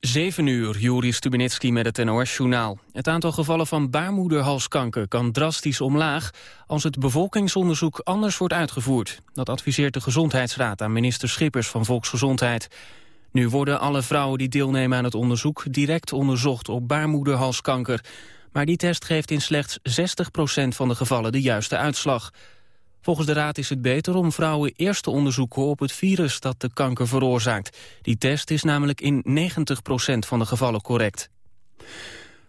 7 uur, Juri Stubenitski met het NOS-journaal. Het aantal gevallen van baarmoederhalskanker kan drastisch omlaag... als het bevolkingsonderzoek anders wordt uitgevoerd. Dat adviseert de Gezondheidsraad aan minister Schippers van Volksgezondheid. Nu worden alle vrouwen die deelnemen aan het onderzoek... direct onderzocht op baarmoederhalskanker. Maar die test geeft in slechts 60% van de gevallen de juiste uitslag... Volgens de Raad is het beter om vrouwen eerst te onderzoeken op het virus dat de kanker veroorzaakt. Die test is namelijk in 90% van de gevallen correct.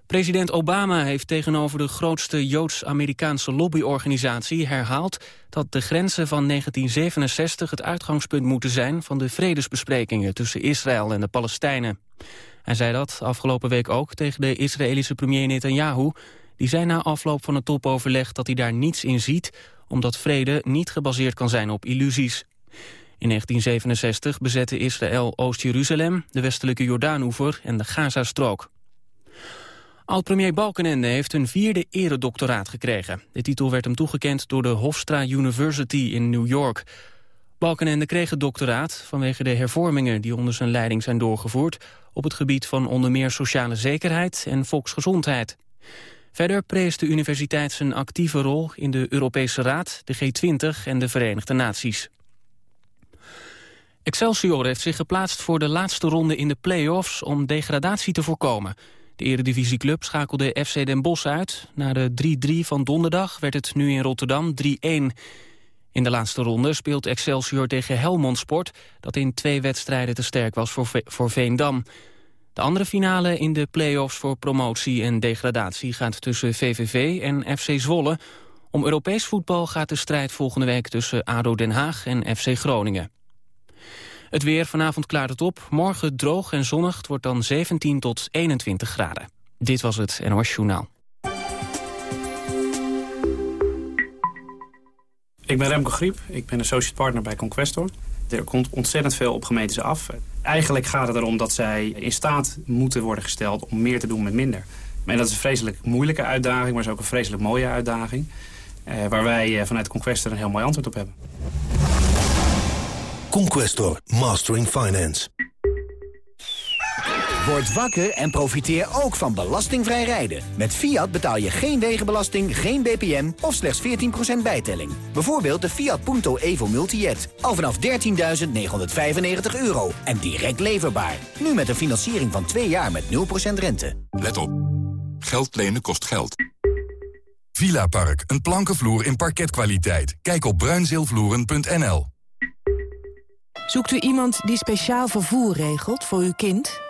President Obama heeft tegenover de grootste Joods-Amerikaanse lobbyorganisatie herhaald dat de grenzen van 1967 het uitgangspunt moeten zijn van de vredesbesprekingen tussen Israël en de Palestijnen. Hij zei dat afgelopen week ook tegen de Israëlische premier Netanyahu. Die zei na afloop van het topoverleg dat hij daar niets in ziet omdat vrede niet gebaseerd kan zijn op illusies. In 1967 bezette Israël Oost-Jeruzalem, de westelijke Jordaanoever en de Gazastrook. Oud-premier Balkenende heeft een vierde eredoctoraat gekregen. De titel werd hem toegekend door de Hofstra University in New York. Balkenende kreeg het doctoraat vanwege de hervormingen die onder zijn leiding zijn doorgevoerd... op het gebied van onder meer sociale zekerheid en volksgezondheid. Verder prees de universiteit zijn actieve rol in de Europese Raad, de G20 en de Verenigde Naties. Excelsior heeft zich geplaatst voor de laatste ronde in de play-offs om degradatie te voorkomen. De eredivisieclub schakelde FC Den Bosch uit. Na de 3-3 van donderdag werd het nu in Rotterdam 3-1. In de laatste ronde speelt Excelsior tegen Helmond Sport... dat in twee wedstrijden te sterk was voor, voor Veendam. De andere finale in de play-offs voor promotie en degradatie gaat tussen VVV en FC Zwolle. Om Europees voetbal gaat de strijd volgende week tussen ADO Den Haag en FC Groningen. Het weer, vanavond klaart het op. Morgen droog en zonnig, het wordt dan 17 tot 21 graden. Dit was het NOS Journaal. Ik ben Remco Griep, ik ben associate partner bij Conquestor. Er komt ontzettend veel op gemeentes af. Eigenlijk gaat het erom dat zij in staat moeten worden gesteld om meer te doen met minder. En dat is een vreselijk moeilijke uitdaging, maar is ook een vreselijk mooie uitdaging. Eh, waar wij eh, vanuit Conquestor een heel mooi antwoord op hebben. Conquestor, Mastering Finance. Word wakker en profiteer ook van belastingvrij rijden. Met Fiat betaal je geen wegenbelasting, geen BPM of slechts 14% bijtelling. Bijvoorbeeld de Fiat Punto Evo Multijet. Al vanaf 13.995 euro en direct leverbaar. Nu met een financiering van 2 jaar met 0% rente. Let op. Geld lenen kost geld. Villa Park, een plankenvloer in parketkwaliteit. Kijk op bruinzeelvloeren.nl. Zoekt u iemand die speciaal vervoer regelt voor uw kind?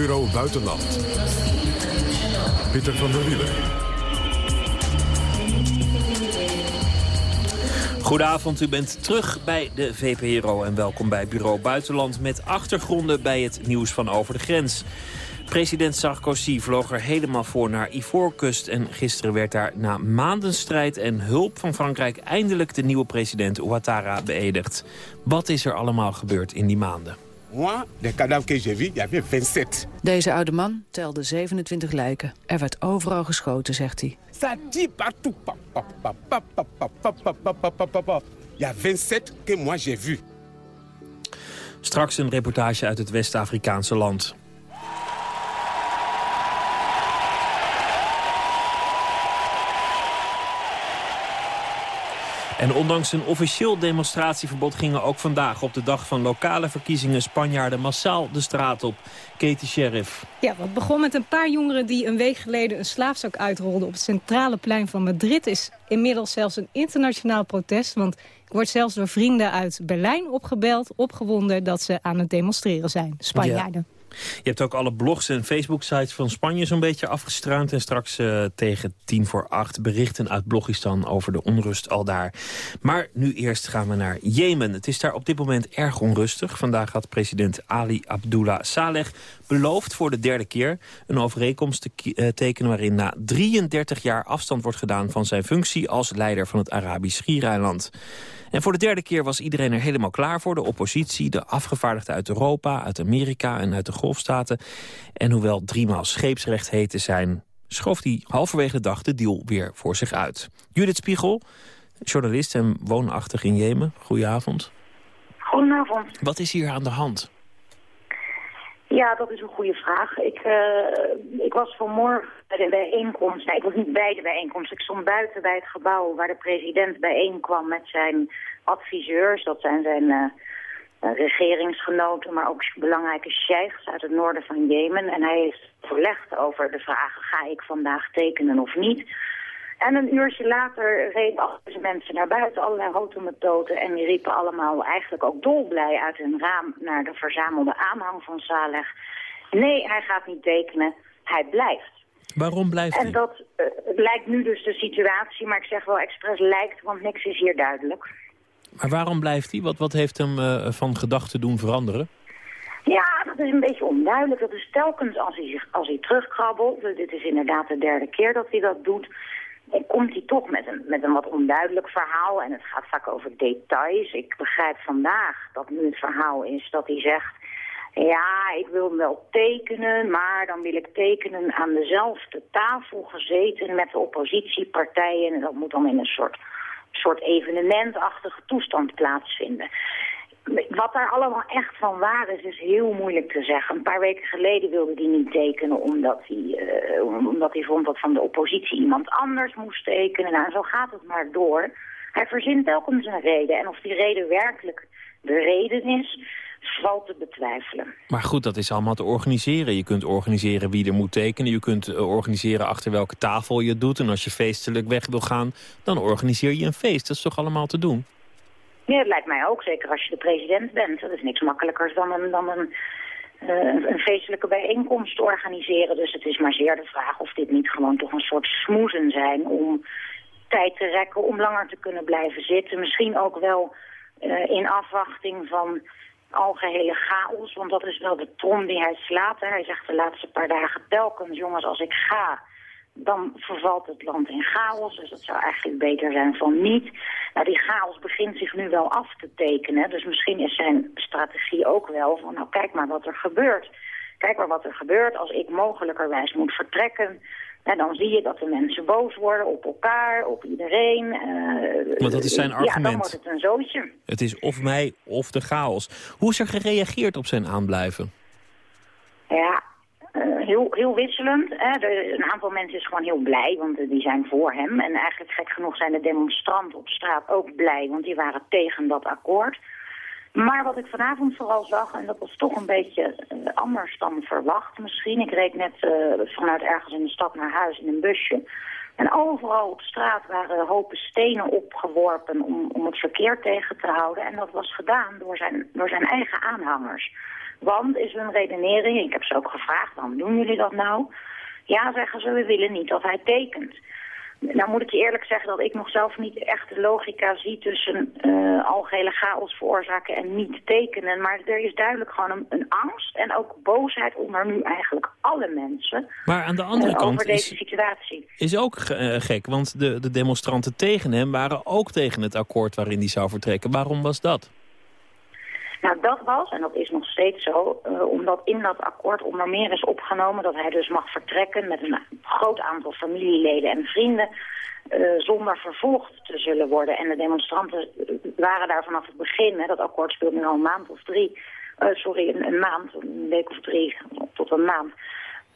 Bureau Buitenland. Pieter van der Wielen. Goedenavond, u bent terug bij de VPRO en welkom bij Bureau Buitenland... met achtergronden bij het nieuws van over de grens. President Sarkozy vloog er helemaal voor naar Ivoorkust... en gisteren werd daar na maanden strijd en hulp van Frankrijk... eindelijk de nieuwe president Ouattara beëdigd. Wat is er allemaal gebeurd in die maanden? Moi, les cadavres que j'ai vus, il y avait 27. Deze oude man telde 27 lijken. Er werd overal geschoten, zegt hij. Ça dit partout. Il y a 27 que moi j'ai vu. Straks een reportage uit het West-Afrikaanse land. En ondanks een officieel demonstratieverbod gingen ook vandaag op de dag van lokale verkiezingen Spanjaarden massaal de straat op. Katie Sheriff. Ja, wat begon met een paar jongeren die een week geleden een slaafzak uitrolden op het centrale plein van Madrid is inmiddels zelfs een internationaal protest. Want ik word zelfs door vrienden uit Berlijn opgebeld, opgewonden dat ze aan het demonstreren zijn, Spanjaarden. Je hebt ook alle blogs en Facebook-sites van Spanje zo'n beetje afgestruind. En straks uh, tegen tien voor acht berichten uit Blogistan over de onrust al daar. Maar nu eerst gaan we naar Jemen. Het is daar op dit moment erg onrustig. Vandaag had president Ali Abdullah Saleh beloofd voor de derde keer... een overeenkomst te uh, tekenen waarin na 33 jaar afstand wordt gedaan... van zijn functie als leider van het Arabisch Schiereiland. En voor de derde keer was iedereen er helemaal klaar voor. De oppositie, de afgevaardigden uit Europa, uit Amerika en uit de Golfstaten. En hoewel driemaal scheepsrecht heet te zijn... schoof hij halverwege de dag de deal weer voor zich uit. Judith Spiegel, journalist en woonachtig in Jemen. Goedenavond. Goedenavond. Wat is hier aan de hand? Ja, dat is een goede vraag. Ik, uh, ik was vanmorgen bij de bijeenkomst. Nee, ik was niet bij de bijeenkomst. Ik stond buiten bij het gebouw waar de president bijeenkwam met zijn adviseurs. Dat zijn zijn uh, regeringsgenoten, maar ook belangrijke sheikhs uit het noorden van Jemen. En hij heeft verlegd over de vragen, ga ik vandaag tekenen of niet? En een uurtje later reden al deze mensen naar buiten, allerlei hotomethoden. En die riepen allemaal eigenlijk ook dolblij uit hun raam naar de verzamelde aanhang van Saleh. Nee, hij gaat niet tekenen, hij blijft. Waarom blijft hij? En dat uh, lijkt nu dus de situatie, maar ik zeg wel expres lijkt, want niks is hier duidelijk. Maar waarom blijft hij? Wat, wat heeft hem uh, van gedachten doen veranderen? Ja, dat is een beetje onduidelijk. Dat is telkens als hij, zich, als hij terugkrabbelt, dit is inderdaad de derde keer dat hij dat doet... Komt hij toch met een, met een wat onduidelijk verhaal. En het gaat vaak over details. Ik begrijp vandaag dat nu het verhaal is dat hij zegt... Ja, ik wil wel tekenen, maar dan wil ik tekenen aan dezelfde tafel gezeten met de oppositiepartijen. En dat moet dan in een soort, soort evenementachtige toestand plaatsvinden. Wat daar allemaal echt van waar is, is heel moeilijk te zeggen. Een paar weken geleden wilde hij niet tekenen omdat hij, uh, omdat hij vond dat van de oppositie iemand anders moest tekenen. Nou, zo gaat het maar door. Hij verzint telkens een reden. En of die reden werkelijk de reden is, valt te betwijfelen. Maar goed, dat is allemaal te organiseren. Je kunt organiseren wie er moet tekenen. Je kunt eh, organiseren achter welke tafel je het doet. En als je feestelijk weg wil gaan, dan organiseer je een feest. Dat is toch allemaal te doen? Ja, dat lijkt mij ook, zeker als je de president bent. Dat is niks makkelijkers dan een, dan uh, een feestelijke bijeenkomst organiseren. Dus het is maar zeer de vraag of dit niet gewoon toch een soort smoezen zijn... om tijd te rekken, om langer te kunnen blijven zitten. Misschien ook wel uh, in afwachting van algehele chaos. Want dat is wel de trom die hij slaat. Hè. Hij zegt de laatste paar dagen telkens, jongens, als ik ga dan vervalt het land in chaos. Dus dat zou eigenlijk beter zijn van niet. Nou, die chaos begint zich nu wel af te tekenen. Dus misschien is zijn strategie ook wel van, nou kijk maar wat er gebeurt. Kijk maar wat er gebeurt als ik mogelijkerwijs moet vertrekken. Nou, dan zie je dat de mensen boos worden op elkaar, op iedereen. Uh, Want dat is zijn argument. Ja, dan wordt het een zootje. Het is of mij of de chaos. Hoe is er gereageerd op zijn aanblijven? Ja, uh, heel, heel wisselend. Hè. Een aantal mensen is gewoon heel blij, want uh, die zijn voor hem. En eigenlijk gek genoeg zijn de demonstranten op straat ook blij, want die waren tegen dat akkoord. Maar wat ik vanavond vooral zag, en dat was toch een beetje uh, anders dan verwacht misschien. Ik reed net vanuit ergens in de stad naar huis in een busje. En overal op straat waren hopen stenen opgeworpen om, om het verkeer tegen te houden. En dat was gedaan door zijn, door zijn eigen aanhangers. Want, is hun redenering, ik heb ze ook gevraagd, waarom doen jullie dat nou? Ja, zeggen ze, we willen niet dat hij tekent. Nou moet ik je eerlijk zeggen dat ik nog zelf niet echt de logica zie tussen uh, algehele chaos veroorzaken en niet tekenen. Maar er is duidelijk gewoon een, een angst en ook boosheid onder nu eigenlijk alle mensen. Maar aan de andere uh, kant over deze situatie. is ook uh, gek, want de, de demonstranten tegen hem waren ook tegen het akkoord waarin hij zou vertrekken. Waarom was dat? Nou, dat was, en dat is nog steeds zo, uh, omdat in dat akkoord onder meer is opgenomen dat hij dus mag vertrekken met een groot aantal familieleden en vrienden uh, zonder vervolgd te zullen worden. En de demonstranten waren daar vanaf het begin, hè, dat akkoord speelt nu al een maand of drie, sorry, een, een maand, een week of drie tot een maand,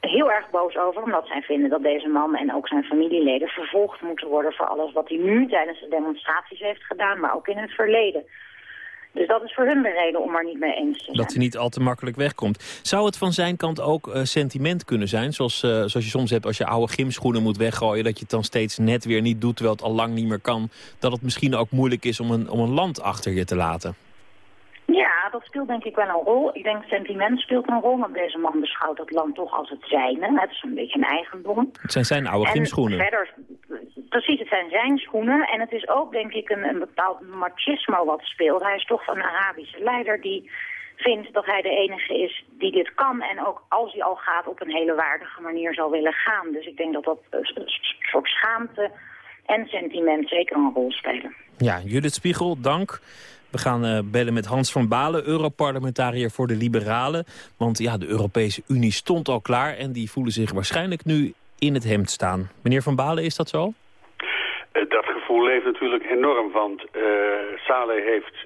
heel erg boos over, omdat zij vinden dat deze man en ook zijn familieleden vervolgd moeten worden voor alles wat hij nu tijdens de demonstraties heeft gedaan, maar ook in het verleden. Dus dat is voor hun de reden om er niet mee eens te zijn. Dat hij niet al te makkelijk wegkomt. Zou het van zijn kant ook uh, sentiment kunnen zijn? Zoals, uh, zoals je soms hebt als je oude gymschoenen moet weggooien... dat je het dan steeds net weer niet doet terwijl het al lang niet meer kan. Dat het misschien ook moeilijk is om een, om een land achter je te laten. Ja, dat speelt denk ik wel een rol. Ik denk sentiment speelt een rol, want deze man beschouwt dat land toch als het zijne. Het is een beetje een eigendom. Het zijn zijn oude En gymschoenen. verder, precies, het zijn zijn schoenen. En het is ook denk ik een, een bepaald machismo wat speelt. Hij is toch een Arabische leider die vindt dat hij de enige is die dit kan. En ook als hij al gaat op een hele waardige manier zal willen gaan. Dus ik denk dat dat een soort schaamte en sentiment zeker een rol spelen. Ja, Judith Spiegel, dank. We gaan eh, bellen met Hans van Balen, Europarlementariër voor de Liberalen. Want ja, de Europese Unie stond al klaar en die voelen zich waarschijnlijk nu in het hemd staan. Meneer van Balen, is dat zo? Eh, Dat gevoel leeft natuurlijk enorm, want uh, Saleh heeft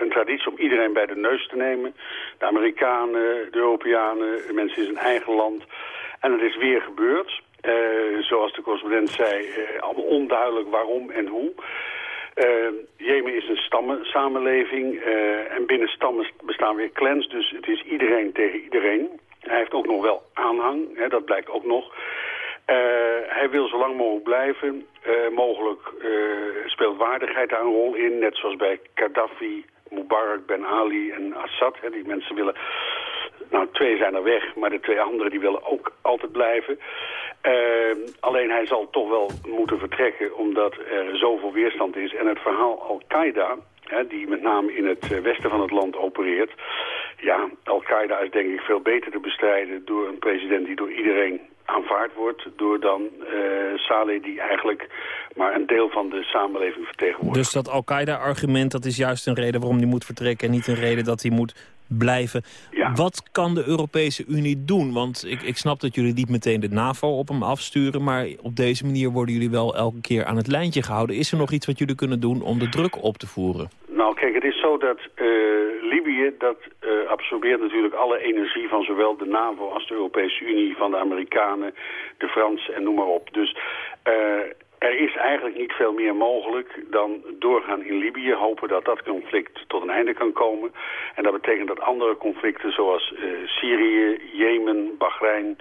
een traditie om iedereen bij de neus te nemen. De Amerikanen, de Europeanen, de mensen in zijn eigen land. En het is weer gebeurd. Zoals de correspondent zei, allemaal onduidelijk waarom en hoe. Jemen is een stammensamenleving en binnen stammen bestaan weer clans, dus het is iedereen tegen iedereen. Hij heeft ook nog wel aanhang, hè, dat blijkt ook nog. Uh, hij wil zo lang mogelijk blijven. Uh, mogelijk uh, speelt waardigheid daar een rol in. Net zoals bij Gaddafi, Mubarak, Ben Ali en Assad. Hè, die mensen willen... Nou, twee zijn er weg, maar de twee anderen die willen ook altijd blijven. alleen hij zal toch wel moeten vertrekken omdat er zoveel weerstand is. En het verhaal Al-Qaeda, die met name in het westen van het land opereert... Ja, Al-Qaeda is denk ik veel beter te bestrijden door een president die door iedereen aanvaard wordt door dan uh, Saleh die eigenlijk maar een deel van de samenleving vertegenwoordigt. Dus dat Al-Qaeda-argument dat is juist een reden waarom hij moet vertrekken... en niet een reden dat hij moet blijven. Ja. Wat kan de Europese Unie doen? Want ik, ik snap dat jullie niet meteen de NAVO op hem afsturen... maar op deze manier worden jullie wel elke keer aan het lijntje gehouden. Is er nog iets wat jullie kunnen doen om de druk op te voeren? Nou, kijk, het is zo dat uh, Libië, dat uh, absorbeert natuurlijk alle energie van zowel de NAVO als de Europese Unie, van de Amerikanen, de Fransen en noem maar op. Dus uh, er is eigenlijk niet veel meer mogelijk dan doorgaan in Libië, hopen dat dat conflict tot een einde kan komen. En dat betekent dat andere conflicten zoals Syrië, Jemen, Bahrein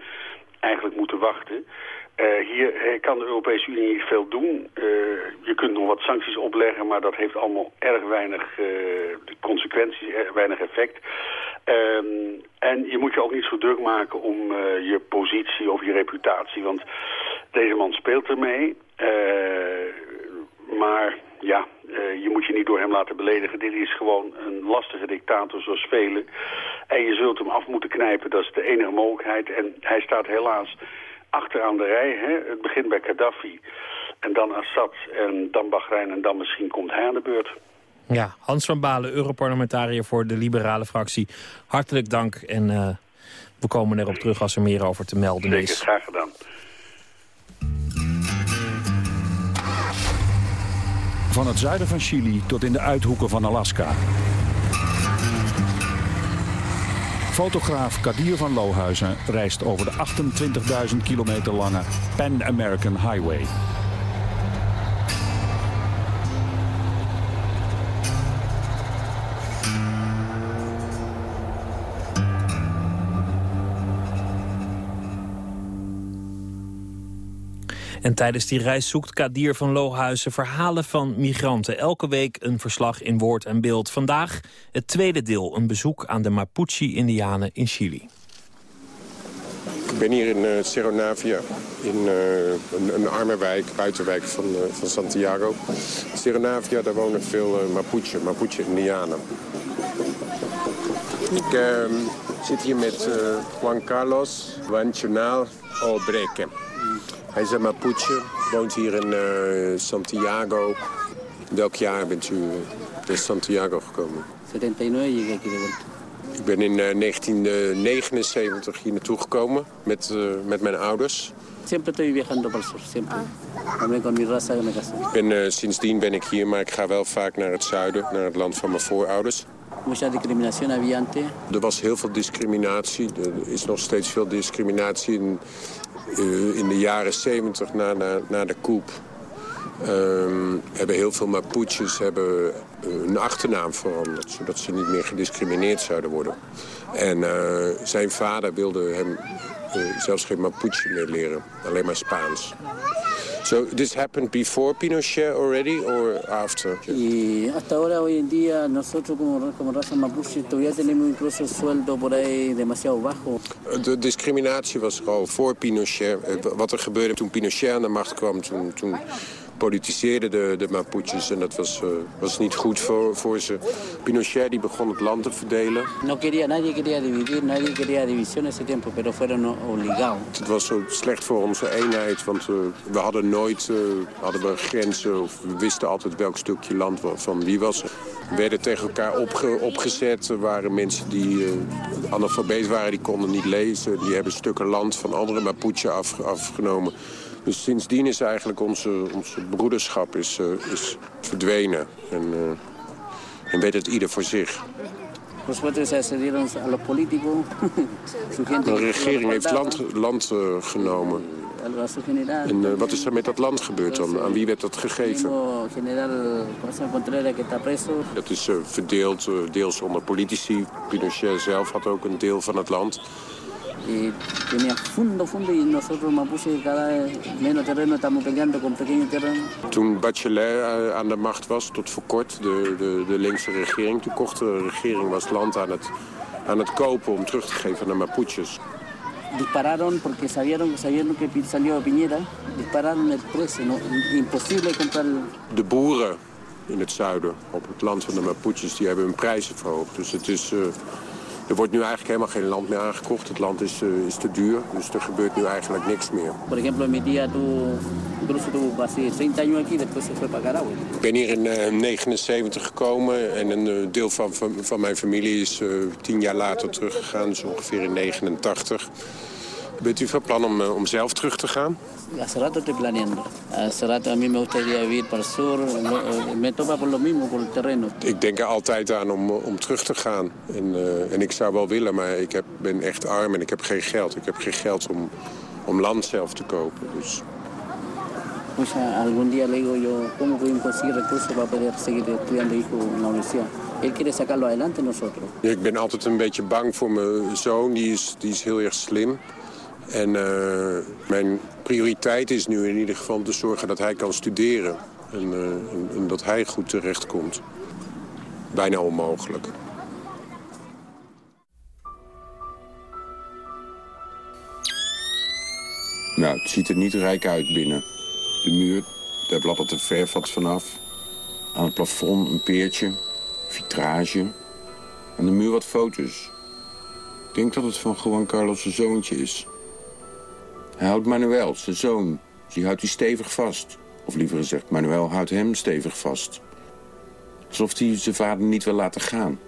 eigenlijk moeten wachten. Uh, hier kan de Europese Unie niet veel doen. Je kunt nog wat sancties opleggen, maar dat heeft allemaal erg weinig consequenties, erg weinig effect. Um, en je moet je ook niet zo druk maken om je positie of je reputatie, want deze man speelt ermee. Maar ja, je moet je niet door hem laten beledigen. Dit is gewoon een lastige dictator zoals velen. En je zult hem af moeten knijpen, dat is de enige mogelijkheid. En hij staat helaas achteraan de rij. Hè? Het begint bij Gaddafi en dan Assad en dan Bahrein en dan misschien komt hij aan de beurt. Ja, Hans van Balen, Europarlementariër voor de liberale fractie. Hartelijk dank en uh, we komen erop terug als er meer over te melden Zeker, is. graag gedaan. Van het zuiden van Chili tot in de uithoeken van Alaska. Fotograaf Kadir van Lohuizen reist over de 28.000 kilometer lange Pan American Highway. En tijdens die reis zoekt Kadir van Lohuizen verhalen van migranten. Elke week een verslag in woord en beeld. Vandaag het tweede deel, een bezoek aan de Mapuche-Indianen in Chili. Ik ben hier in uh, Cerro Navia, in uh, een, een, arme wijk, buitenwijk van, uh, van Santiago. Cerro Navia, daar wonen veel Mapuche, Mapuche-Indianen. Ik ehm, zit hier met Juan Carlos Wanchonal Obreque. Hij is een Mapuche, woont hier in uh, Santiago. Welk jaar bent u naar Santiago gekomen? 79 llegué aquí de vuelta. Ik ben in uh, 1979 hier naartoe gekomen met, met mijn ouders. Siempre estoy viajando para el sur, siempre. También con mi raza casé. Ik ben, sindsdien ben ik hier, maar ik ga wel vaak naar het zuiden, naar het land van mijn voorouders. Er was heel veel discriminatie. Er is nog steeds veel discriminatie. In, in de jaren 70 na, na, na de coup um, hebben heel veel Mapuches hebben hun achternaam veranderd. Zodat ze niet meer gediscrimineerd zouden worden. En uh, zijn vader wilde hem zelfs geen Mapuche meer leren. Alleen maar Spaans. So this happened before Pinochet already or after? Y hasta ahora, hoy en día, nosotros como, como raza mapuche todavía tenemos incluso sueldo por ahí demasiado bajo. De discriminatie was er al voor Pinochet. Eh, Wat er gebeurde toen Pinochet aan de macht kwam, toen, toen politiseerden de, de Mapuches en dat was, eh, was niet goed voor, voor ze. Pinochet die begon het land te verdelen. No quería, nadie quería dividir, nadie quería división ese tiempo, pero fueron obligados. Het was zo slecht voor onze eenheid, want eh, we hadden nooit eh, hadden we grenzen... of we wisten altijd welk stukje land van wie was. We werden tegen elkaar opge- opgezet. Er waren mensen die analfabeet waren, die konden niet lezen. Die hebben stukken land van andere Mapuche af, afgenomen. Dus sindsdien is eigenlijk onze, onze broederschap is, eh, is verdwenen. En, eh, en weet het ieder voor zich. De regering heeft land, land eh, genomen. En wat is er met dat land gebeurd dan? Aan wie werd dat gegeven? Dat is verdeeld, deels onder politici. Pinochet zelf had ook een deel van het land. Y tenía fundo, fundo, y nosotros Mapuche cada menos terreno estamos peleando con pequeño terreno. Toen Bachelet eh, aan de macht was, tot voor kort, de, de, de linkse regering... toen kocht de regering was land aan het, aan het kopen om terug te geven naar Mapuches. Dispararon porque sabieron, sabiendo que salió Piñera, dispararon el precio, ¿no? imposible comprar De boeren in het zuiden, op het land van de Mapuches, die hebben hun prijzen verhoogd. Dus het is, eh, er wordt nu eigenlijk helemaal geen land meer aangekocht. Het land is, eh, is te duur, dus er gebeurt nu eigenlijk niks meer. Por ejemplo, mi tía tuvo, incluso tuvo casi 30 años aquí, después se fue para Carahue. Ik ben hier in eh, 79 gekomen en een eh, deel van, van, van mijn familie is eh, tien jaar later teruggegaan, dus ongeveer in 89. Bent u van plan om, eh, om zelf terug te gaan? Hace rato estoy planeando. Rato a mí me gustaría vivir para sur. Me topa por lo mismo, por el terreno. Ik denk er altijd aan om, eh, om terug te gaan. En, eh, en ik zou wel willen, maar ik heb, ben echt arm en ik heb geen geld. Ik heb geen geld om, om land zelf te kopen. Dus Pucha, algún día le digo yo, ¿cómo podemos conseguir recursos para poder seguir estudiando hijo en la universidad? Él quiere sacarlo adelante nosotros. ik ben altijd een beetje bang voor mijn zoon. Die is, die is heel erg slim. En eh, mijn prioriteit is nu in ieder geval te zorgen dat hij kan studeren. En, eh, en, en dat hij goed terechtkomt. Bijna onmogelijk. Nou, het ziet er niet rijk uit binnen. De muur, daar bladdert de verf wat vanaf. Aan het plafond een peertje, vitrage. Aan de muur wat foto's. Ik denk dat het van Juan Carlos' zoontje is. Hij houdt Manuel, zijn zoon. Die houdt hij stevig vast. Of liever gezegd, Manuel houdt hem stevig vast. Alsof hij zijn vader niet wil laten gaan.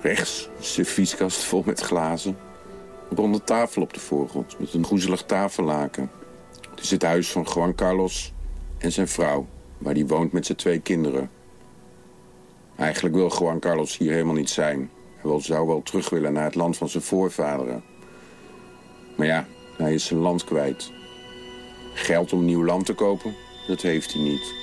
Rechts een servieskast vol met glazen. Een ronde tafel op de voorgrond met een groezelig tafellaken. Het is het huis van Juan Carlos en zijn vrouw, waar hij woont met zijn twee kinderen. Eigenlijk wil Juan Carlos hier helemaal niet zijn. Hij zou wel terug willen naar het land van zijn voorvaderen. Maar ja, hij is zijn land kwijt. Geld om nieuw land te kopen, dat heeft hij niet.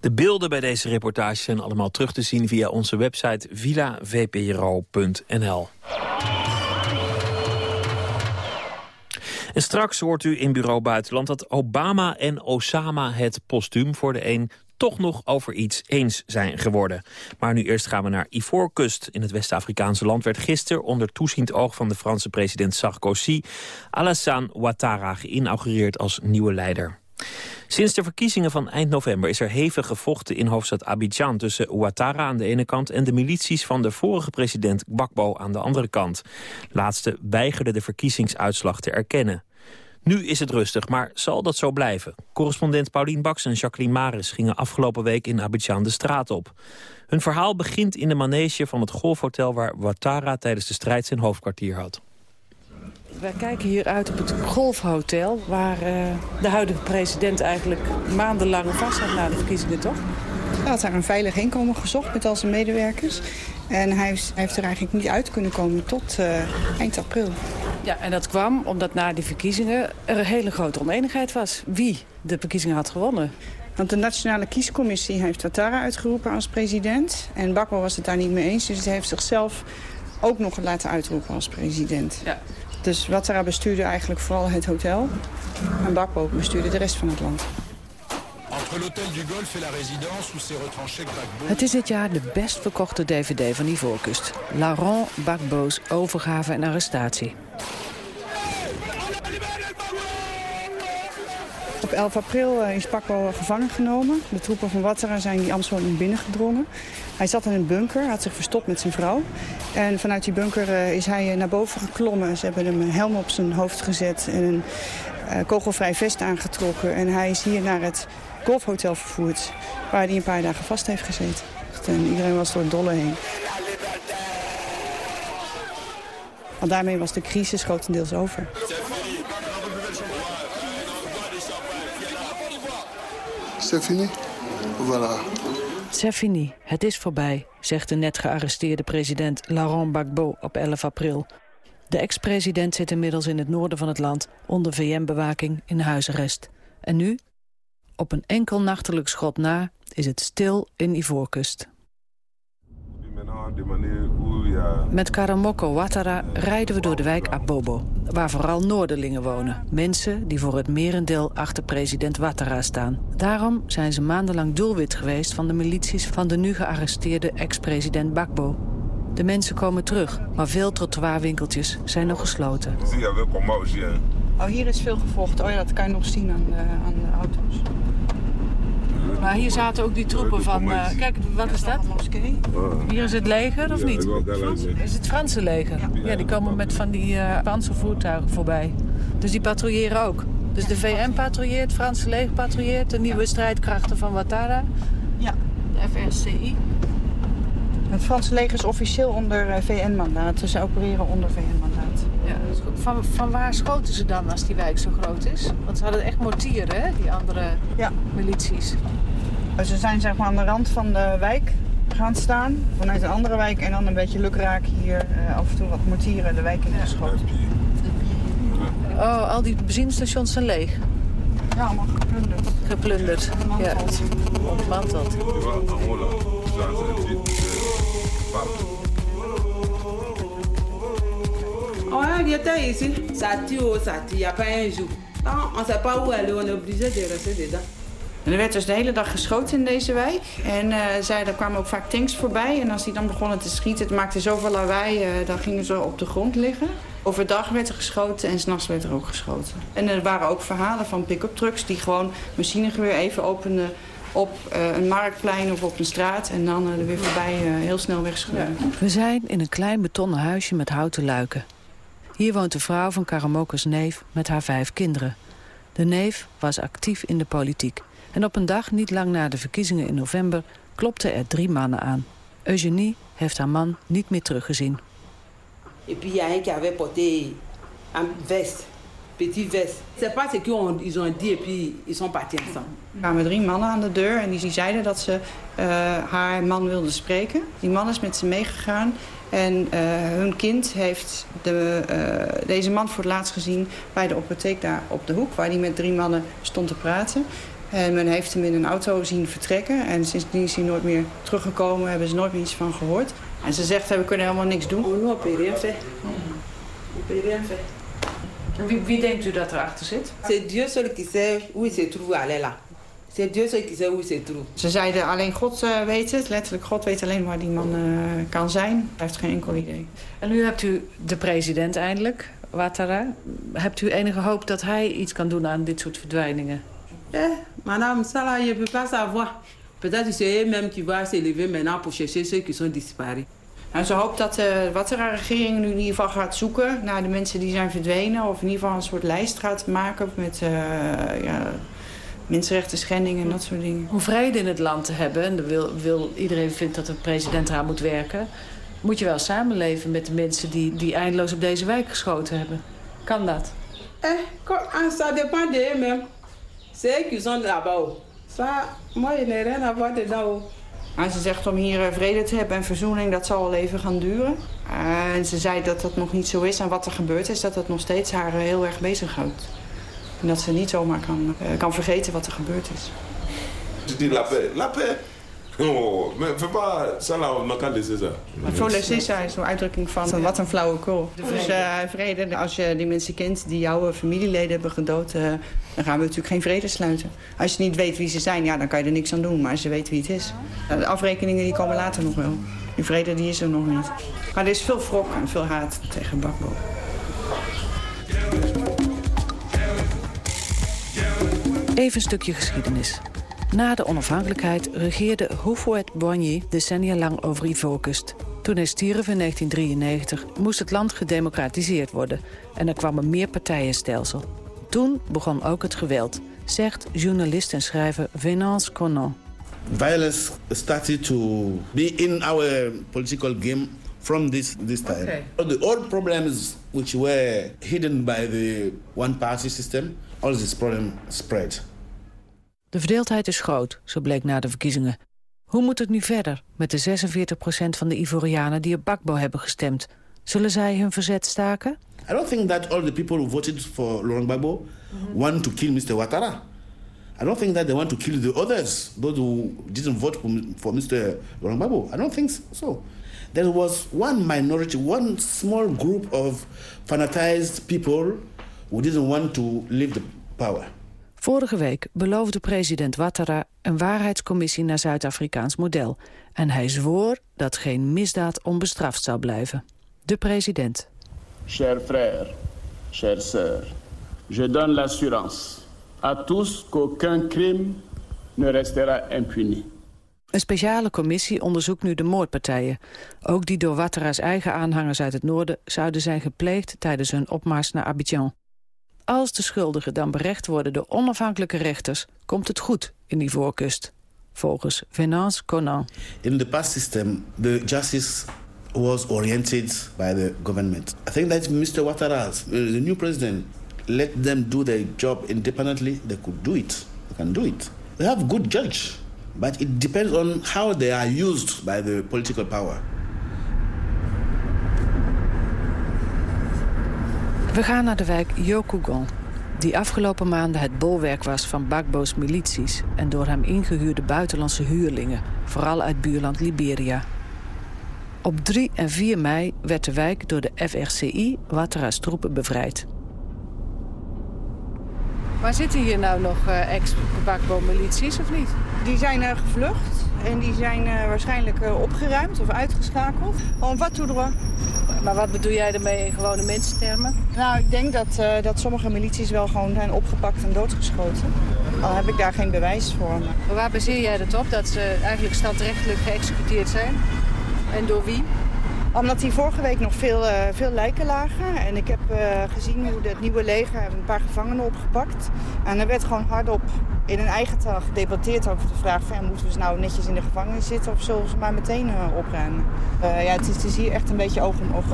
De beelden bij deze reportage zijn allemaal terug te zien via onze website villavpro.nl. En straks hoort u in Bureau Buitenland dat Obama en Osama het postuum voor de een toch nog over iets eens zijn geworden. Maar nu eerst gaan we naar Ivoorkust. In het West-Afrikaanse land werd gisteren onder toeziend oog van de Franse president Sarkozy Alassane Ouattara geïnaugureerd als nieuwe leider. Sinds de verkiezingen van eind november is er hevig gevochten in hoofdstad Abidjan tussen Ouattara aan de ene kant en de milities van de vorige president Gbagbo aan de andere kant. Laatste weigerde de verkiezingsuitslag te erkennen. Nu is het rustig, maar zal dat zo blijven? Correspondent Paulien Baks en Jacqueline Maris gingen afgelopen week in Abidjan de straat op. Hun verhaal begint in de manege van het golfhotel waar Ouattara tijdens de strijd zijn hoofdkwartier had. Wij kijken hier uit op het golfhotel... waar eh, de huidige president eigenlijk maandenlang vast zat na de verkiezingen, toch? Hij had daar een veilig inkomen gezocht met al zijn medewerkers. En hij heeft, hij heeft er eigenlijk niet uit kunnen komen tot eh, eind april. Ja, en dat kwam omdat na die verkiezingen er een hele grote oneenigheid was. Wie de verkiezingen had gewonnen. Want de Nationale Kiescommissie heeft Ouattara uitgeroepen als president. En Bakbo was het daar niet mee eens, dus hij heeft zichzelf ook nog laten uitroepen als president. Ja. Dus Ouattara bestuurde eigenlijk vooral het hotel. En Bakbo bestuurde de rest van het land. Het is dit jaar de best verkochte dvd van Ivoorkust. Laurent Gbagbo's overgave en arrestatie. Op 11 april eh, is Pakbo gevangen genomen. De troepen van Ouattara zijn die Amsterdam binnengedrongen. Hij zat in een bunker, had zich verstopt met zijn vrouw. En vanuit die bunker eh, is hij eh, naar boven geklommen. Ze hebben hem een helm op zijn hoofd gezet en een kogelvrij vest aangetrokken. En hij is hier naar het golfhotel vervoerd, waar hij een paar dagen vast heeft gezeten. En iedereen was door het dolle heen. Want daarmee was de crisis grotendeels over. C'est fini? Voilà. C'est fini. Het is voorbij, zegt de net gearresteerde president Laurent Gbagbo op 11 april. De ex-president zit inmiddels in het noorden van het land onder VN-bewaking in huisarrest. En nu, op een enkel nachtelijk schot na, is het stil in Ivoorkust. Met Karamoko Ouattara rijden we door de wijk Abobo, waar vooral Noorderlingen wonen. Mensen die voor het merendeel achter president Ouattara staan. Daarom zijn ze maandenlang doelwit geweest van de milities van de nu gearresteerde ex-president Bakbo. De mensen komen terug, maar veel trottoirwinkeltjes zijn nog gesloten. Oh, hier is veel gevochten. Oh ja, dat kan je nog zien aan de, aan de auto's. Maar hier zaten ook die troepen van... Uh, kijk, wat is dat? Hier is het leger, of niet? Is het Franse leger? Ja, die komen met van die uh, panzervoertuigen voorbij. Dus die patrouilleren ook. Dus de VN patrouilleert, het Franse leger patrouilleert... de nieuwe strijdkrachten van Ouattara. Ja. De FRCI. Het Franse leger is officieel onder eh, VN-mandaat. Dus ze opereren onder VN-mandaat. Ja, van, van waar schoten ze dan als die wijk zo groot is? Want ze hadden echt mortieren, hè, die andere ja. milities. Dus ze zijn zeg maar aan de rand van de wijk gaan staan. Vanuit een andere wijk en dan een beetje lukraak hier uh, af en toe wat mortieren de wijk in geschoten. Oh, al die benzinestations zijn leeg? Ja, allemaal geplunderd. Geplunderd, ja. Ontmanteld. Oh, il était ici. Ça tue, oh, ça tue. Il n'y a pas un jour. Non, on ne sait pas où aller. On est obligé de rester dedans. En er werd dus de hele dag geschoten in deze wijk. En uh, zij, er kwamen ook vaak tanks voorbij. En als die dan begonnen te schieten, het maakte zoveel lawaai, uh, dan gingen ze op de grond liggen. Overdag werd er geschoten en s'nachts werd er ook geschoten. En er waren ook verhalen van pick-up trucks die gewoon machinegeweer even openden op uh, een marktplein of op een straat. En dan er weer voorbij heel snel wegschudden. We zijn in een klein betonnen huisje met houten luiken. Hier woont de vrouw van Karamokas neef met haar vijf kinderen. De neef was actief in de politiek. En op een dag, niet lang na de verkiezingen in november, klopten er drie mannen aan. Eugenie heeft haar man niet meer teruggezien. Et puis il y a un qui avait porté un veste, petit veste. C'est pas ce qu'ils ont, ils ont dit et puis ils sont partis ensemble. Er kwamen drie mannen aan de deur en die zeiden dat ze uh, haar man wilden spreken. Die man is met ze meegegaan en uh, hun kind heeft de, uh, deze man voor het laatst gezien bij de apotheek daar op de hoek... waar hij met drie mannen stond te praten. En men heeft hem in een auto zien vertrekken. En sindsdien is hij nooit meer teruggekomen. Hebben ze nooit meer iets van gehoord. En ze zegt, we kunnen helemaal niks doen. Oh. Wie, wie denkt u dat erachter zit? C'est Dieu seul qui sait où il se trouve là. C'est Dieu seul qui sait où il se trouve. Ze zeiden alleen God uh, weet het. Letterlijk, God weet alleen waar die man uh, kan zijn. Hij heeft geen enkel idee. En nu hebt u de president eindelijk, Ouattara. Hebt u enige hoop dat hij iets kan doen aan dit soort verdwijningen? Eh, madame, ça là, je ne peux pas savoir. Peut-être que c'est eux-mêmes qui vont s'élever maintenant pour chercher ceux qui sont disparus. En ze hoopt dat de Ouattara-regering nu in ieder geval gaat zoeken naar de mensen die zijn verdwenen. Of in ieder geval een soort lijst gaat maken met uh, ja, mensenrechten schendingen en dat soort dingen. Om vrede in het land te hebben, en wil, wil, iedereen vindt dat de president eraan moet werken... moet je wel samenleven met de mensen die, die eindeloos op deze wijk geschoten hebben. Kan dat? Eh, ça dépend de eux-mêmes. C'est qui sont là-bas. Ça, moi, je n'ai rien à voir dedans. En ze zegt om hier vrede te hebben en verzoening, dat zal wel even gaan duren. Uh, en ze zei dat dat nog niet zo is en wat er gebeurd is, dat het nog steeds haar heel erg bezighoudt. En dat ze niet zomaar kan, uh, kan vergeten wat er gebeurd is. Je dis la paix, la paix. Oh, fais pas ça là, on m'a qu'à laisser ça. Foles is zo'n uitdrukking van wat een flauwekul. Dus uh, vrede, als je die mensen kent die jouw familieleden hebben gedood... Uh, dan gaan we natuurlijk geen vrede sluiten. Als je niet weet wie ze zijn, ja, dan kan je er niks aan doen. Maar als je weet wie het is. De afrekeningen die komen later nog wel. Die vrede die is er nog niet. Maar er is veel wrok en veel haat tegen Bakbo. Even een stukje geschiedenis. Na de onafhankelijkheid regeerde Houphouët-Boigny decennia lang over Ivoorkust. Toen hij stierf in 1993 moest het land gedemocratiseerd worden... en er kwam een meerpartijenstelsel. Toen begon ook het geweld, zegt journalist en schrijver Venance Conan. Violence started to be in our political game from this, this time. Okay. The old problems which were hidden by the one-party system, all this problem spread. De verdeeldheid is groot, zo bleek na de verkiezingen. Hoe moet het nu verder met de 46% van de Ivorianen die op Bakbo hebben gestemd? Zullen zij hun verzet staken? I don't think that all the people who voted for Laurent Gbagbo want to kill Mr. Ouattara. I don't think that they want to kill the others, those who didn't vote for Mr. Laurent Gbagbo. I don't think so. There was one minority, one small group of fanatized people who didn't want to leave the power. Vorige week beloofde president Ouattara een waarheidscommissie naar Zuid-Afrikaans model. En hij zwoer dat geen misdaad onbestraft zou blijven. De president. Cher frère, chère sœur, je donne l'assurance à tous qu'aucun crime ne restera impuni. Een speciale commissie onderzoekt nu de moordpartijen. Ook die door Ouattara's eigen aanhangers uit het noorden... zouden zijn gepleegd tijdens hun opmars naar Abidjan. Als de schuldigen dan berecht worden door onafhankelijke rechters... komt het goed in die voorkust. Volgens Venance Conan. In the past system, the justice was oriented by the government. I think that Mr. Ouattara, uh, the new president, let them do their job independently. They could do it. They can do it. They have good judge, but it depends on how they are used by the political power. We gaan naar de wijk Yokougon, die afgelopen maanden het bolwerk was van Bagbo's milities... en door hem ingehuurde buitenlandse huurlingen, vooral uit buurland Liberia. Op 3 en 4 mei werd de wijk door de FRCI Ouattara's troepen bevrijd. Maar zitten hier nou nog uh, ex-Bagbo-milities of niet? Die zijn uh, gevlucht en die zijn uh, waarschijnlijk opgeruimd of uitgeschakeld. Gewoon wat droit. Maar wat bedoel jij ermee in gewone mensentermen? Nou, ik denk dat, dat sommige milities wel gewoon zijn opgepakt en doodgeschoten. Al heb ik daar geen bewijs voor. Maar waar baseer jij dat op, dat ze eigenlijk standrechtelijk geëxecuteerd zijn? En door wie? Omdat hier vorige week nog veel, uh, veel lijken lagen. En ik heb uh, gezien hoe het nieuwe leger een paar gevangenen opgepakt. En er werd gewoon hardop in hun eigen taal gedebatteerd over de vraag... Van, moeten we ze nou netjes in de gevangenis zitten of zullen ze maar meteen uh, opruimen? ja, het is, het is, hier echt een beetje oog om oog.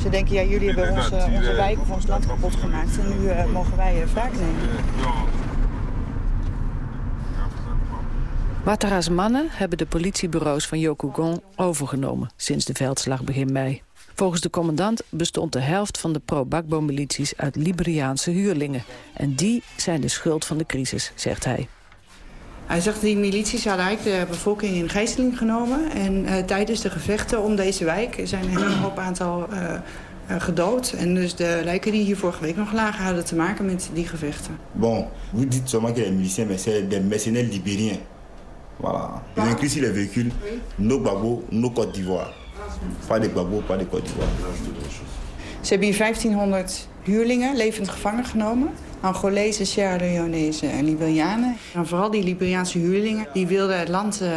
Ze denken, ja, jullie hebben onze, onze wijk of ons land kapot gemaakt... en nu mogen wij wraak nemen. Ouattara's mannen hebben de politiebureaus van Yokougon overgenomen sinds de veldslag begin mei. Volgens de commandant bestond de helft van de pro-Bakbo-milities uit Liberiaanse huurlingen. En die zijn de schuld van de crisis, zegt hij. Hij zegt die milities hadden eigenlijk de bevolking in gijzeling genomen. En uh, tijdens de gevechten om deze wijk zijn er een hoop aantal uh, uh, gedood. En dus de lijken die hier vorige week nog lagen hadden te maken met die gevechten. Bon, vous dites seulement que les miliciens, mais c'est des mercenaires libériens. Voilà. Ici les véhicules, nos Gbagbo, nos Côte d'Ivoire. Pas de Gbagbo, pas de Côte d'Ivoire. Ze hebben hier 1500 huurlingen levend gevangen genomen. Angolezen, Sierra Leonezen en Liberianen. En vooral die Liberiaanse huurlingen die wilden het land uh,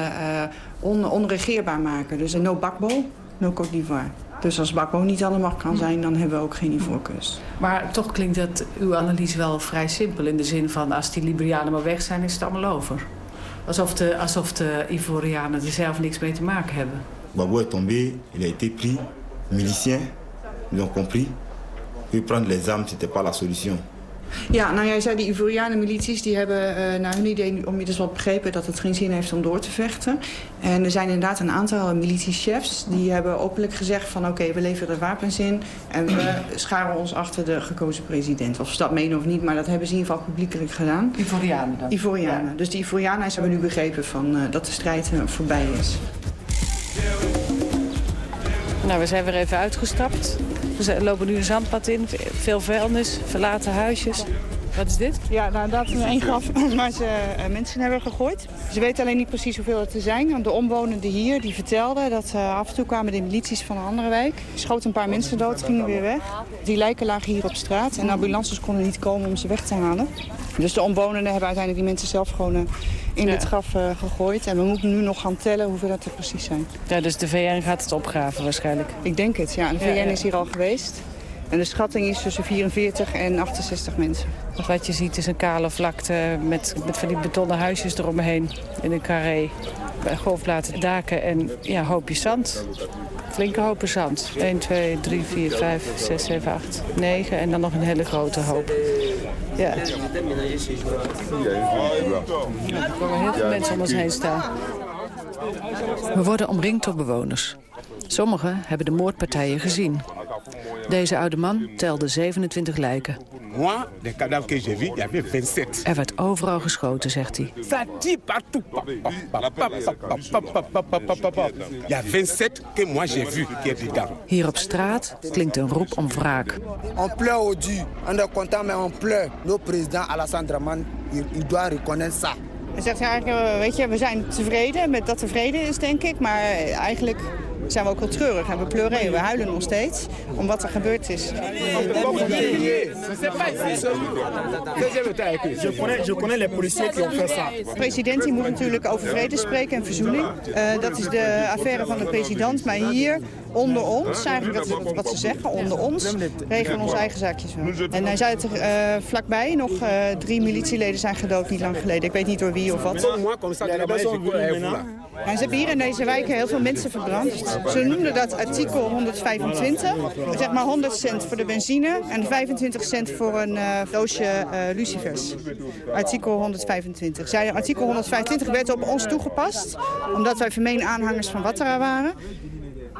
on onregeerbaar maken. Dus no Bakbo, no Côte d'Ivoire. Dus als Bakbo niet aan de macht kan zijn, dan hebben we ook geen Ivoorkust. Maar toch klinkt dat uw analyse wel vrij simpel. In de zin van, als die Liberianen maar weg zijn, is het allemaal over. Alsof de, alsof de Ivorianen er zelf niks mee te maken hebben. Gbagbo est tombé, il a été pris, miliciens, ils ont compris que prendre les armes, c'était pas la solution. Ja, nou jij zei die Ivorianen milities die hebben uh, naar hun idee inmiddels wel begrepen dat het geen zin heeft om door te vechten. En er zijn inderdaad een aantal militiechefs die hebben openlijk gezegd van oké, we leveren wapens in en we scharen ons achter de gekozen president. Of ze dat menen of niet, maar dat hebben ze in ieder geval publiekelijk gedaan. Ivorianen dan? Ivorianen. Dus die Ivorianen hebben nu begrepen van, uh, dat de strijd uh, voorbij is. Nou, we zijn weer even uitgestapt. We lopen nu een zandpad in, veel vuilnis, verlaten huisjes. Wat is dit? Ja, nou, dat is één graf waar ze uh, mensen hebben gegooid. Ze weten alleen niet precies hoeveel het er zijn. Want de omwonenden hier die vertelden dat uh, af en toe kwamen de milities van een andere wijk. Schoten een paar mensen dood, gingen weer weg. Die lijken lagen hier op straat en ambulances konden niet komen om ze weg te halen. Dus de omwonenden hebben uiteindelijk die mensen zelf gewoon uh, in ja. het graf uh, gegooid. En we moeten nu nog gaan tellen hoeveel dat er precies zijn. Ja, dus de VN gaat het opgraven waarschijnlijk? Ik denk het, ja. De VN ja, ja. is hier al geweest. En de schatting is tussen 44 en 68 mensen. Wat je ziet is een kale vlakte met, met van die betonnen huisjes eromheen. In een carré. Golfplaten, daken en ja, hoopjes zand. Flinke hopen zand. 1, 2, 3, 4, 5, 6, 7, 8, 9 en dan nog een hele grote hoop. Ja. ja er komen heel veel mensen om ons heen staan. We worden omringd door bewoners. Sommigen hebben de moordpartijen gezien. Deze oude man telde 27 lijken. Er werd overal geschoten, zegt hij. Hier op straat klinkt een roep om wraak. On pleure au. On est content, mais on pleure. Nos président Alassane Draman, il doit reconnaître ça. Hij zegt eigenlijk, weet je, we zijn tevreden met dat tevreden is, denk ik. Maar eigenlijk zijn we ook wel treurig en we pleuren. We huilen nog steeds om wat er gebeurd is. De president die moet natuurlijk over vrede spreken en verzoening. Uh, dat is de affaire van de president. Maar hier, onder ons, eigenlijk dat is wat ze zeggen, onder ons, regelen we onze eigen zaakjes wel. En hij zei het er uh, vlakbij, nog uh, drie militieleden zijn gedood niet lang geleden. Ik weet niet door wie of wat. En ze hebben hier in deze wijken heel veel mensen verbrand. Ze noemden dat artikel 125. Zeg maar 100 cent voor de benzine en 25 cent voor een uh, doosje uh, lucifers. Artikel 125. Zij, artikel 125 werd op ons toegepast, omdat wij vermeen aanhangers van Wattera waren.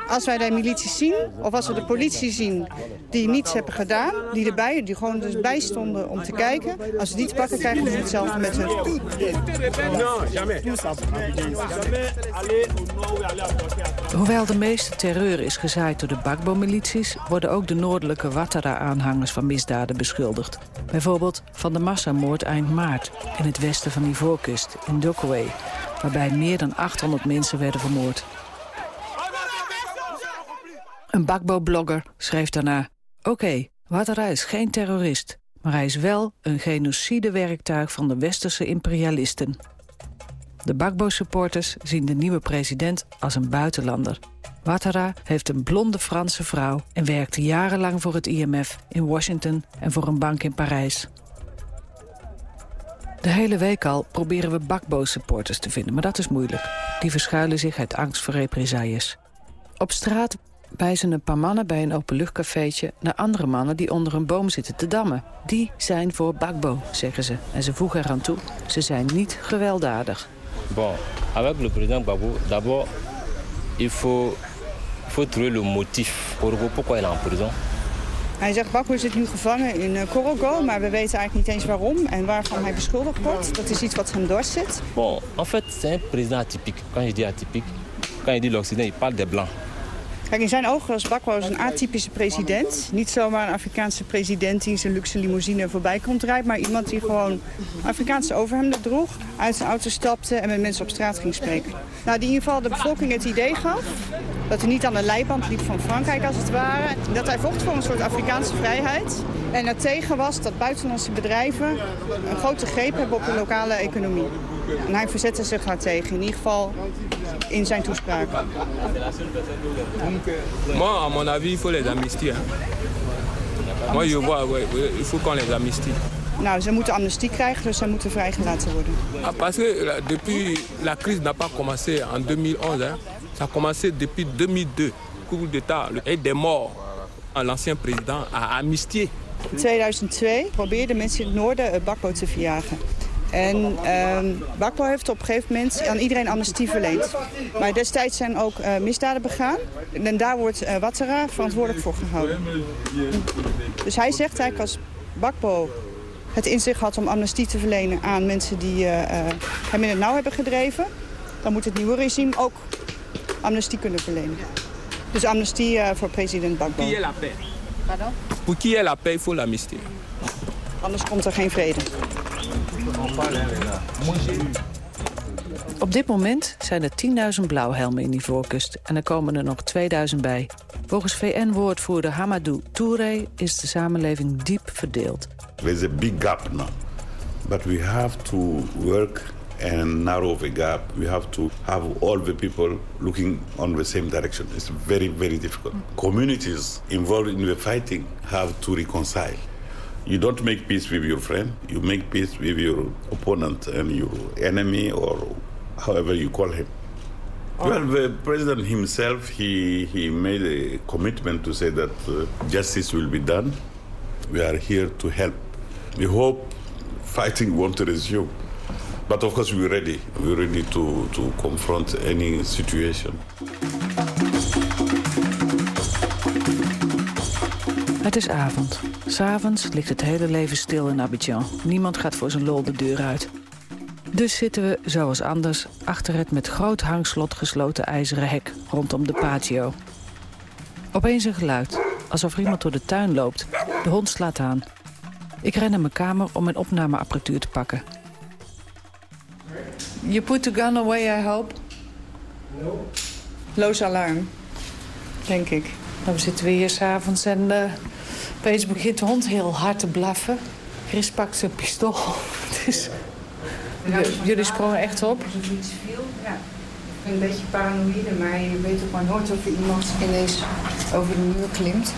Als wij de milities zien, of als we de politie zien die niets hebben gedaan, die erbij, die gewoon dus stonden om te kijken. Als ze die te pakken krijgen, we hetzelfde met hun. Hoewel de meeste terreur is gezaaid door de Bakbo-milities... worden ook de noordelijke Ouattara-aanhangers van misdaden beschuldigd. Bijvoorbeeld van de massamoord eind maart in het westen van Ivoorkust, in Dokwe... waarbij meer dan 800 mensen werden vermoord. Een Bakbo-blogger schreef daarna... Oké, okay, is geen terrorist, maar hij is wel een genocide-werktuig van de westerse imperialisten. De Bakbo-supporters zien de nieuwe president als een buitenlander. Ouattara heeft een blonde Franse vrouw en werkte jarenlang voor het IMF in Washington en voor een bank in Parijs. De hele week al proberen we Bakbo-supporters te vinden, maar dat is moeilijk. Die verschuilen zich uit angst voor represailles. Op straat wijzen een paar mannen bij een openluchtcafeetje... naar andere mannen die onder een boom zitten te dammen. Die zijn voor Bakbo, zeggen ze. En ze voegen eraan toe, ze zijn niet gewelddadig. Bon, avec le président Gbagbo, d'abord, il faut, faut trouver le motif pour pourquoi il est en prison. Hij zegt, Bakbo zit nu gevangen in uh, Korogo, maar we weten eigenlijk niet eens waarom en waarvan hij beschuldigd wordt. Dat is iets wat hem dwars zit. Bon, en fait, c'est un président atypique. Quand je dis atypique, quand je dis l'Occident, il parle des Blancs. Kijk, in zijn ogen was Bakbo een atypische president. Niet zomaar een Afrikaanse president die in zijn luxe limousine voorbij komt rijden... maar iemand die gewoon Afrikaanse overhemden droeg, uit zijn auto stapte... en met mensen op straat ging spreken. Nou, die in ieder geval de bevolking het idee gaf... dat hij niet aan de leiband liep van Frankrijk als het ware. Dat hij vocht voor een soort Afrikaanse vrijheid. En dat tegen was dat buitenlandse bedrijven een grote greep hebben op de lokale economie. En hij verzette zich daar tegen, in ieder geval in zijn toespraak. Moi, à mon avis, il faut les amnistier. Moi, je vois, il faut qu'on les amnistie. Nou, ze moeten amnestie krijgen, dus ze moeten vrijgelaten worden. Ah, parce que depuis, la crise n'a pas commencé en 2011, hein. ça a commencé depuis 2002. Coup d'État et des morts, l'ancien président a amnistié In 2002 probeerden mensen in het noorden Bakbo te verjagen. En uh, Bakbo heeft op een gegeven moment aan iedereen amnestie verleend. Maar destijds zijn ook uh, misdaden begaan. En daar wordt uh, Ouattara verantwoordelijk voor gehouden. Dus hij zegt eigenlijk als Bakbo het in zich had om amnestie te verlenen aan mensen die uh, hem in het nauw hebben gedreven... dan moet het nieuwe regime ook amnestie kunnen verlenen. Dus amnestie voor president Bakbo. Qui est la paix? Pardon? Pour qui est la paix, il faut l'amnistie. Anders komt er geen vrede. Op dit moment zijn er 10.000 blauwhelmen in Ivoorkust en er komen er nog 2000 bij. Volgens VN-woordvoerder Hamadou Touré is de samenleving diep verdeeld. There's a big gap now, but we have to work and narrow the gap. We have to have all the people looking on the same direction. It's very, very difficult. Communities involved in the fighting have to reconcile. You don't make peace with your friend, you make peace with your opponent and your enemy or however you call him. Well, the president himself, he, he made a commitment to say that uh, justice will be done. We are here to help. We hope fighting won't resume. But of course, we're ready. We're ready to, to confront any situation. Het is avond. S'avonds ligt het hele leven stil in Abidjan. Niemand gaat voor zijn lol de deur uit. Dus zitten we, zoals anders, achter het met groot hangslot gesloten ijzeren hek rondom de patio. Opeens een geluid, alsof er iemand door de tuin loopt. De hond slaat aan. Ik ren naar mijn kamer om mijn opnameapparatuur te pakken. You put the gun away, I hope? No. Loos alarm, denk ik. Dan zitten we hier s'avonds en uh, opeens begint de hond heel hard te blaffen. Chris pakt zijn pistool. dus, jullie sprongen echt op? Iets viel, ja. Ik ben een beetje paranoïde, maar je weet ook maar nooit of er iemand ineens over de muur klimt.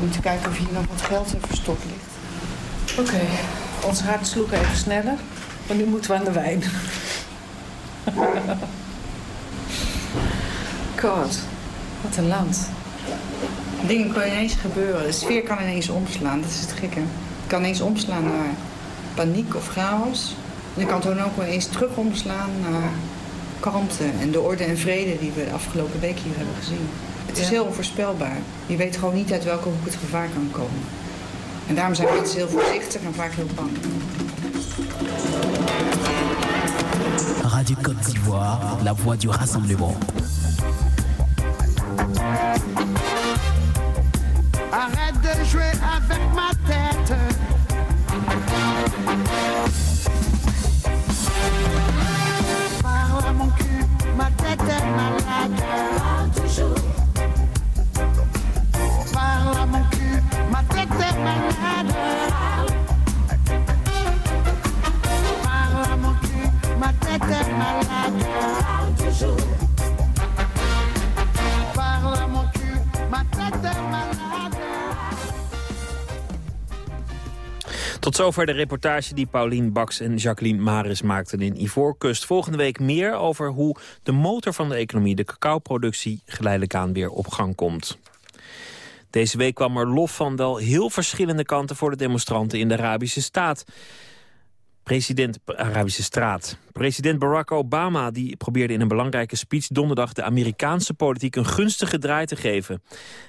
Om te kijken of hier nog wat geld er verstopt ligt. Oké, okay. ons hart sloeg even sneller. Maar nu moeten we aan de wijn. God, wat een land. Dingen kunnen ineens gebeuren. De sfeer kan ineens omslaan. Dat is het gekke. Het kan ineens omslaan naar paniek of chaos. En het kan toen ook wel eens terug omslaan naar kalmte en de orde en vrede die we de afgelopen week hier hebben gezien. Het is ja. heel onvoorspelbaar. Je weet gewoon niet uit welke hoek het gevaar kan komen. En daarom zijn mensen heel voorzichtig en vaak heel bang. Radio Côte d'Ivoire, la voix du rassemblement. Arrête de jouer avec ma tête. Parle à mon cul, ma tête est malade. Parle toujours. Parle à mon cul, ma tête est malade. Parle à mon cul, ma tête est malade. Tot zover de reportage die Paulien Baks en Jacqueline Maris maakten in Ivoorkust. Volgende week meer over hoe de motor van de economie, de cacaoproductie, geleidelijk aan weer op gang komt. Deze week kwam er lof van wel heel verschillende kanten voor de demonstranten in de Arabische staat. President Arabische straat. President Barack Obama die probeerde in een belangrijke speech donderdag de Amerikaanse politiek een gunstige draai te geven.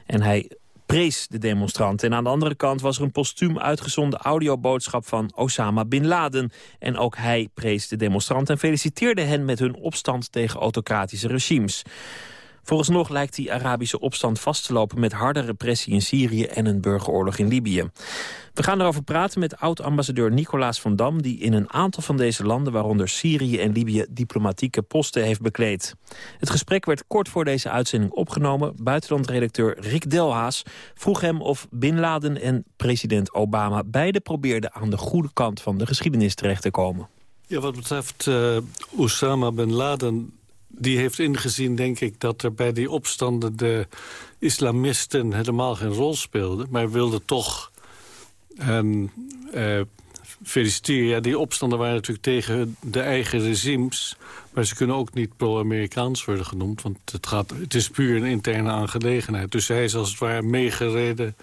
En hij prees de demonstranten. En aan de andere kant was er een postuum uitgezonden audioboodschap van Osama Bin Laden. En ook hij prees de demonstranten en feliciteerde hen met hun opstand tegen autocratische regimes. Volgens nog lijkt die Arabische opstand vast te lopen met harde repressie in Syrië en een burgeroorlog in Libië. We gaan erover praten met oud-ambassadeur Nicolaas van Dam... die in een aantal van deze landen, waaronder Syrië en Libië... diplomatieke posten heeft bekleed. Het gesprek werd kort voor deze uitzending opgenomen. Buitenlandredacteur Rick Delhaas vroeg hem of Bin Laden en president Obama... beide probeerden aan de goede kant van de geschiedenis terecht te komen. Ja, wat betreft uh, Osama Bin Laden die heeft ingezien, denk ik, dat er bij die opstanden... de islamisten helemaal geen rol speelden. Maar wilde toch een uh, feliciteren. Ja, die opstanden waren natuurlijk tegen de eigen regimes. Maar ze kunnen ook niet pro-Amerikaans worden genoemd. Want het, gaat, het is puur een interne aangelegenheid. Dus hij is als het ware meegereden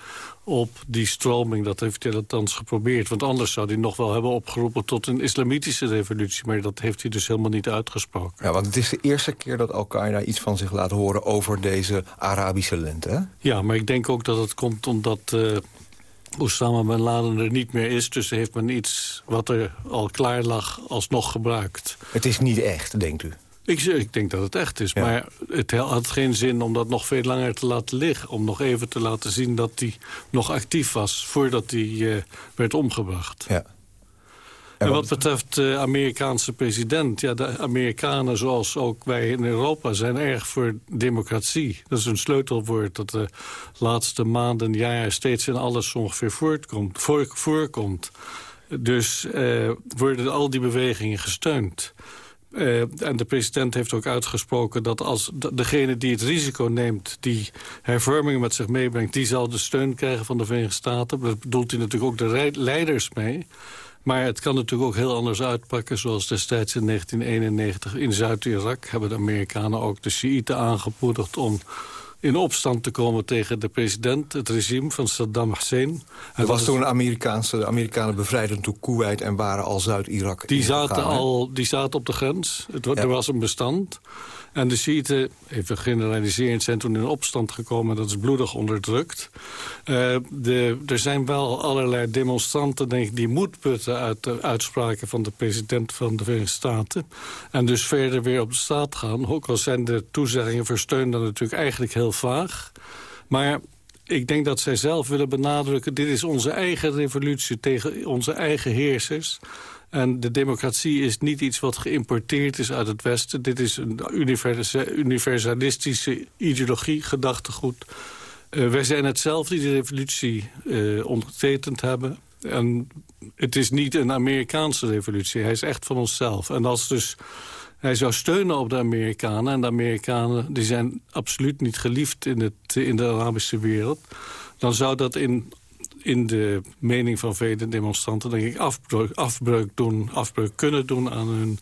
op die stroming. Dat heeft hij althans geprobeerd. Want anders zou hij nog wel hebben opgeroepen tot een islamitische revolutie. Maar dat heeft hij dus helemaal niet uitgesproken. Ja, want het is de eerste keer dat Al-Qaeda iets van zich laat horen over deze Arabische lente. Hè? Ja, maar ik denk ook dat het komt omdat... Uh, Osama Bin Laden er niet meer is. Dus heeft men iets wat er al klaar lag alsnog gebruikt. Het is niet echt, denkt u? Ik, ik denk dat het echt is, maar het had geen zin om dat nog veel langer te laten liggen. Om nog even te laten zien dat hij nog actief was voordat hij uh, werd omgebracht. Ja. En wat betreft de Amerikaanse president... ja, de Amerikanen, zoals ook wij in Europa, zijn erg voor democratie. Dat is een sleutelwoord dat de laatste maanden, jaren... steeds in alles ongeveer voortkomt, voor, voorkomt. Dus uh, worden al die bewegingen gesteund. Uh, en de president heeft ook uitgesproken dat als degene die het risico neemt... die hervormingen met zich meebrengt, die zal de steun krijgen van de Verenigde Staten. Daar bedoelt hij natuurlijk ook de leiders mee. Maar het kan natuurlijk ook heel anders uitpakken... zoals destijds in 1991 in Zuid-Irak... hebben de Amerikanen ook de Shiiten aangepoedigd... om in opstand te komen tegen de president, het regime van Saddam Hussein. Er was toen een Amerikaanse, de Amerikanen bevrijden toen Kuwait en waren al Zuid-Irak die, zaten al, die zaten op de grens. Het, Er was een bestand. En de Shiiten, even generaliserend, zijn toen in opstand gekomen. Dat is bloedig onderdrukt. Uh, de, er zijn wel allerlei demonstranten denk ik, die moed putten... uit de uitspraken van de president van de Verenigde Staten. En dus verder weer op de staat gaan. Ook al zijn de toezeggingen voor steun dan natuurlijk eigenlijk heel vaag. Maar ik denk dat zij zelf willen benadrukken... dit is onze eigen revolutie tegen onze eigen heersers... En de democratie is niet iets wat geïmporteerd is uit het Westen. Dit is een universalistische ideologie, gedachtegoed. Uh, wij zijn het zelf die de revolutie uh, ondertekend hebben. En het is niet een Amerikaanse revolutie. Hij is echt van onszelf. En als dus hij zou steunen op de Amerikanen... en de Amerikanen die zijn absoluut niet geliefd in, het, in de Arabische wereld... dan zou dat in in de mening van vele demonstranten... denk ik afbreuk, afbreuk, doen, afbreuk kunnen doen aan hun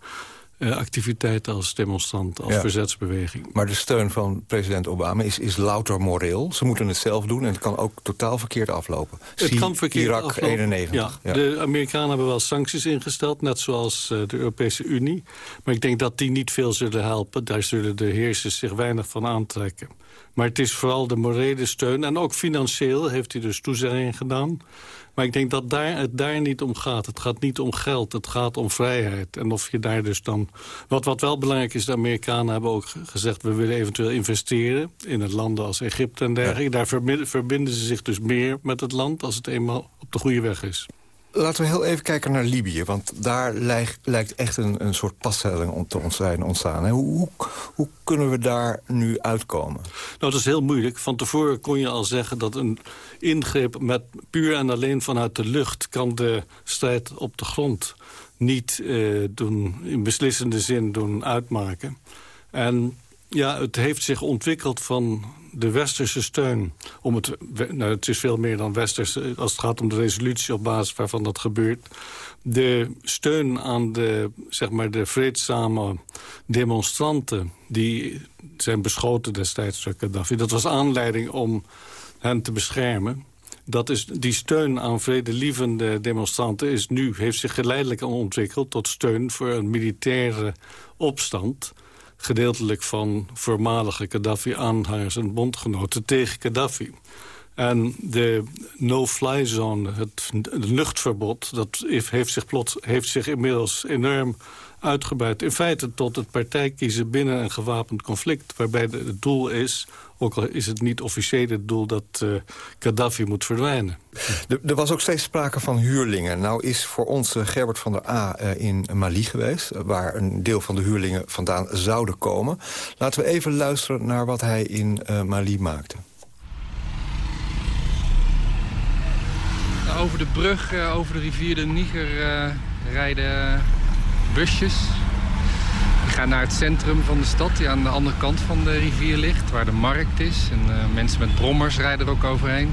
uh, activiteiten als demonstrant, als verzetsbeweging. Maar de steun van president Obama is, is louter moreel. Ze moeten het zelf doen en het kan ook totaal verkeerd aflopen. Het kan verkeerd Irak aflopen. 91. Ja, De Amerikanen hebben wel sancties ingesteld, net zoals uh, de Europese Unie. Maar ik denk dat die niet veel zullen helpen. Daar zullen de heersers zich weinig van aantrekken. Maar het is vooral de morele steun. En ook financieel heeft hij dus toezeggingen gedaan. Maar ik denk dat daar, het daar niet om gaat. Het gaat niet om geld, het gaat om vrijheid. En of je daar dus dan... Wat, wat wel belangrijk is, de Amerikanen hebben ook gezegd... we willen eventueel investeren in het landen als Egypte en dergelijke. Daar verbinden ze zich dus meer met het land... als het eenmaal op de goede weg is. Laten we heel even kijken naar Libië. Want daar lijkt, lijkt echt een, een soort passtelling te ontstaan. Hoe, hoe, hoe, kunnen we daar nu uitkomen? Nou, dat is heel moeilijk. Van tevoren kon je al zeggen dat een ingreep met puur en alleen vanuit de lucht... kan de strijd op de grond niet eh, doen, in beslissende zin doen uitmaken. En ja, het heeft zich ontwikkeld van de westerse steun... om het, nou, het is veel meer dan westers als het gaat om de resolutie op basis waarvan dat gebeurt. De steun aan de, zeg maar, de vreedzame demonstranten... die zijn beschoten destijds door Gaddafi. Dat was aanleiding om hen te beschermen. Dat is, die steun aan vredelievende demonstranten is nu, heeft zich geleidelijk ontwikkeld... tot steun voor een militaire opstand gedeeltelijk van voormalige Gaddafi-aanhangers en bondgenoten tegen Gaddafi. En de no-fly zone, het, luchtverbod, dat heeft zich, plots, heeft zich inmiddels enorm uitgebreid. In feite tot het partijkiezen binnen een gewapend conflict... waarbij het doel is ook al is het niet officieel het doel dat uh, Gaddafi moet verdwijnen. Er, was ook steeds sprake van huurlingen. Nou is voor ons uh, Gerbert van der A uh, in Mali geweest... waar een deel van de huurlingen vandaan zouden komen. Laten we even luisteren naar wat hij in Mali maakte. Over de brug, over de rivier de Niger rijden busjes ga naar het centrum van de stad, die aan de andere kant van de rivier ligt, waar de markt is. En uh, mensen met brommers rijden er ook overheen.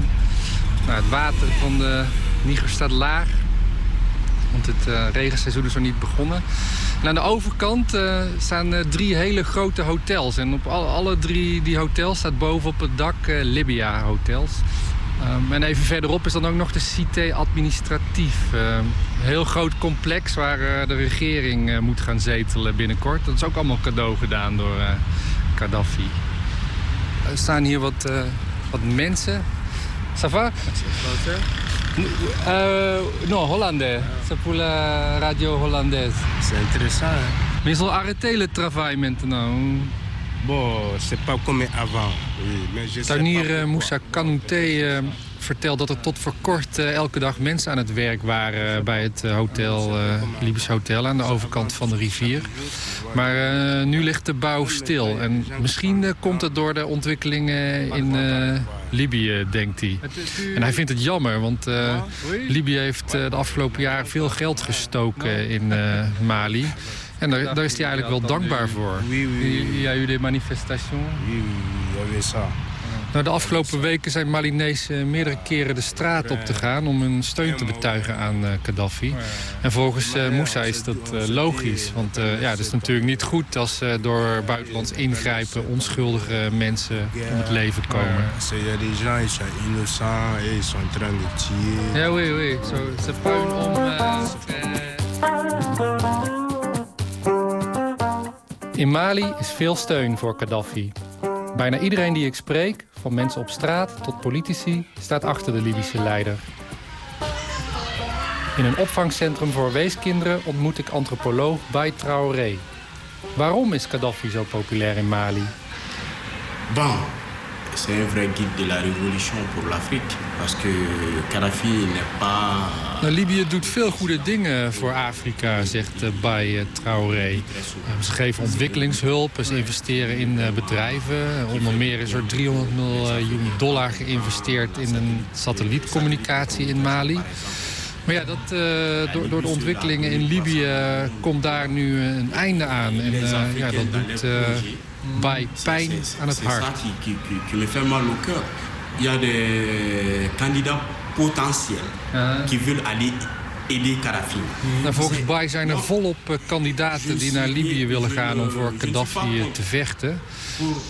Nou, het water van de Niger staat laag. Want het uh, regenseizoen is nog niet begonnen. En aan de overkant uh, staan drie hele grote hotels. En op al, alle drie die hotels staat bovenop het dak Libya Hotels. Um, en even verderop is dan ook nog de Cité Administratief. Uh, een heel groot complex waar uh, de regering uh, moet gaan zetelen binnenkort. Dat is ook allemaal cadeau gedaan door Gaddafi. Er staan hier wat, wat mensen. Ça va? non, hollandais. La radio hollandaise. C'est intéressant. Hein? Mais ils ont arrêté le travail maintenant. Oui, Tuinier Moussa Kanouté uh, vertelt dat er tot voor kort uh, elke dag mensen aan het werk waren bij het hotel, Libisch Hotel aan de overkant van de rivier. Maar nu ligt de bouw stil en misschien komt het door de ontwikkelingen in Libië, denkt hij. En hij vindt het jammer, want Libië heeft de afgelopen jaren veel geld gestoken in Mali. En daar, daar, is hij eigenlijk wel dankbaar voor. Ja, jullie manifestation? Nou, de afgelopen weken zijn Malinezen meerdere keren de straat op te gaan... om hun steun te betuigen aan uh, Gaddafi. En volgens uh, Moussa is dat uh, logisch. Want ja, het is natuurlijk niet goed als door buitenlands ingrijpen... onschuldige mensen om het leven komen. Ja, oui, oui. Pas une homme... In Mali is veel steun voor Gaddafi. Bijna iedereen die ik spreek, van mensen op straat tot politici, staat achter de Libische leider. In een opvangcentrum voor weeskinderen ontmoet ik antropoloog Bay Traoré. Waarom is Gaddafi zo populair in Mali? Bon, c'est un vrai guide de la révolution pour l'Afrique. Parce que Gaddafi n'est pas... Nou, Libië doet veel goede dingen voor Afrika, zegt uh, Bay Traoré. Uh, ze geven ontwikkelingshulp, ze investeren in uh, bedrijven. Onder meer is er 300 miljoen dollar geïnvesteerd in een satellietcommunicatie in Mali. Maar ja, dat, door, door de ontwikkelingen in Libië komt daar nu een einde aan. En ja, dat doet bij pijn aan het hart. Il y a des candidats potentiels qui veulent aller aider Gaddafi. Nou, volgens Bay zijn er volop uh, kandidaten die naar Libië willen gaan om voor Gaddafi te vechten.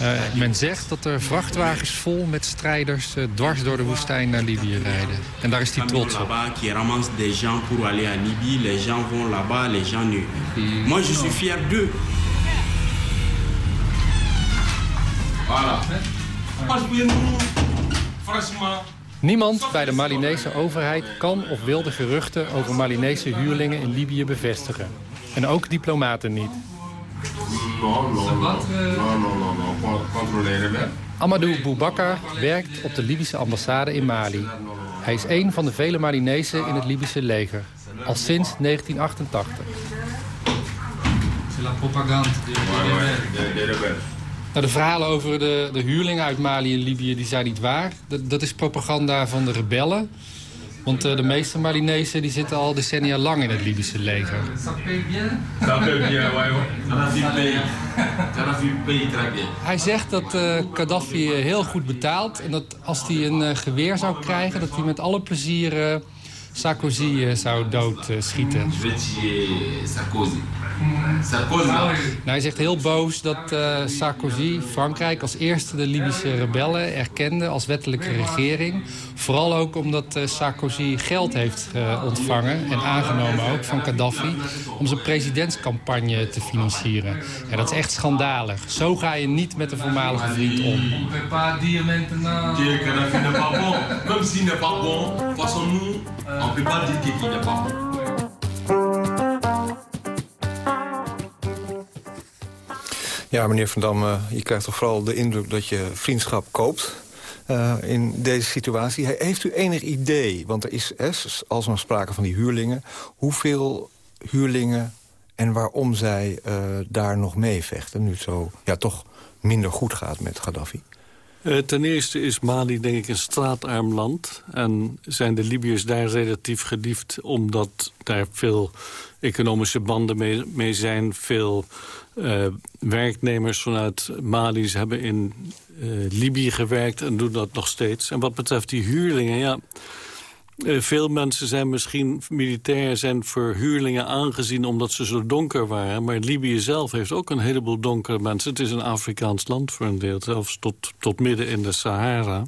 Uh, men zegt dat er vrachtwagens vol met strijders uh, dwars door de woestijn naar Libië rijden. En daar is hij trots op. qui ramasse des gens pour aller à Libye. Les gens vont là-bas, les gens ne. Moi, je suis Niemand bij de Malinese overheid kan of wil de geruchten over Malinese huurlingen in Libië bevestigen. En ook diplomaten niet. Amadou Boubacar werkt op de Libische ambassade in Mali. Hij is een van de vele Malinezen in het Libische leger. Al sinds 1988. Nou, de verhalen over de, de huurlingen uit Mali en Libië die zijn niet waar. Dat, dat is propaganda van de rebellen. Want uh, de meeste Malinezen die zitten al decennia lang in het Libische leger. Hij zegt dat uh, Gaddafi heel goed betaalt. En dat als hij een geweer zou krijgen... dat hij met alle plezier Sarkozy zou doodschieten. Sarkozy. Sarkozy. Nou, hij zegt heel boos dat uh, Sarkozy Frankrijk als eerste de Libische rebellen erkende als wettelijke regering. Vooral ook omdat uh, Sarkozy geld heeft uh, ontvangen en aangenomen ook van Gaddafi om zijn presidentscampagne te financieren. Ja, dat is echt schandalig. Zo ga je niet met een voormalige vriend om. Comme s'il n'est pas bon, façon nous, Ja, meneer Van Dam, uh, je krijgt toch vooral de indruk dat je vriendschap koopt... Uh, in deze situatie. Heeft u enig idee, want er is als er sprake van die huurlingen... hoeveel huurlingen en waarom zij uh, daar nog mee vechten... nu het zo ja, toch minder goed gaat met Gaddafi? Uh, ten eerste is Mali denk ik een straatarm land. En zijn de Libiërs daar relatief geliefd... omdat daar veel economische banden mee, zijn. Veel uh, werknemers vanuit Mali hebben in uh, Libië gewerkt... en doen dat nog steeds. En wat betreft die huurlingen, ja... Eh, veel mensen zijn misschien militair zijn voor huurlingen aangezien omdat ze zo donker waren. Maar Libië zelf heeft ook een heleboel donkere mensen. Het is een Afrikaans land voor een deel, zelfs tot, tot midden in de Sahara.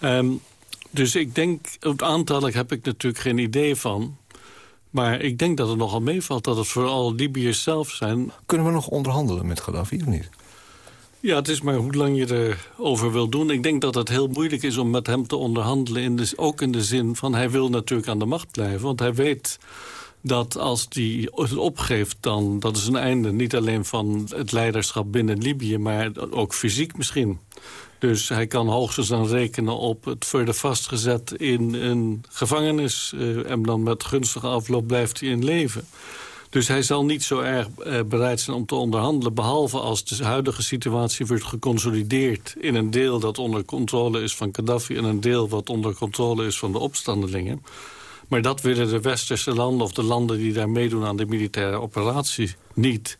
Ehm, dus ik denk, het aantal heb ik natuurlijk geen idee van. Maar ik denk dat het nogal meevalt dat het vooral Libiërs zelf zijn. Kunnen we nog onderhandelen met Gaddafi of niet? Ja, het is maar hoe lang je erover wil doen. Ik denk dat het heel moeilijk is om met hem te onderhandelen. In de, ook in de zin van, hij wil natuurlijk aan de macht blijven. Want hij weet dat als hij het opgeeft, dan dat is een einde. Niet alleen van het leiderschap binnen Libië, maar ook fysiek misschien. Dus hij kan hoogstens dan rekenen op het worden vastgezet in een gevangenis. Uh, en dan met gunstige afloop blijft hij in leven. Dus hij zal niet zo erg uh, bereid zijn om te onderhandelen... behalve als de huidige situatie wordt geconsolideerd... in een deel dat onder controle is van Gaddafi... en een deel wat onder controle is van de opstandelingen. Maar dat willen de westerse landen of de landen die daar meedoen aan de militaire operatie niet.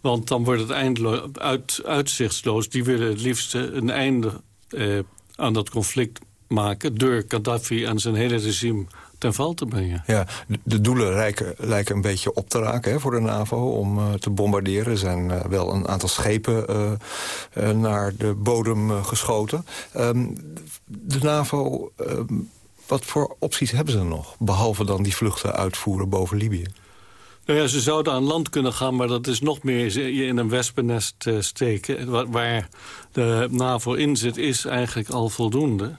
Want dan wordt het eindelijk uit, uitzichtsloos. Die willen het liefst een einde eh, aan dat conflict maken... door Gaddafi en zijn hele regime ten val te brengen. Ja, de, doelen lijken, lijken een beetje op te raken hè, voor de NAVO om uh, te bombarderen. Er zijn uh, wel een aantal schepen uh, naar de bodem geschoten. Um, de NAVO, ehm, wat voor opties hebben ze nog? Behalve dan die vluchten uitvoeren boven Libië? Nou ja, ze zouden aan land kunnen gaan, maar dat is nog meer je in een wespennest steken. Waar de NAVO in zit, is eigenlijk al voldoende.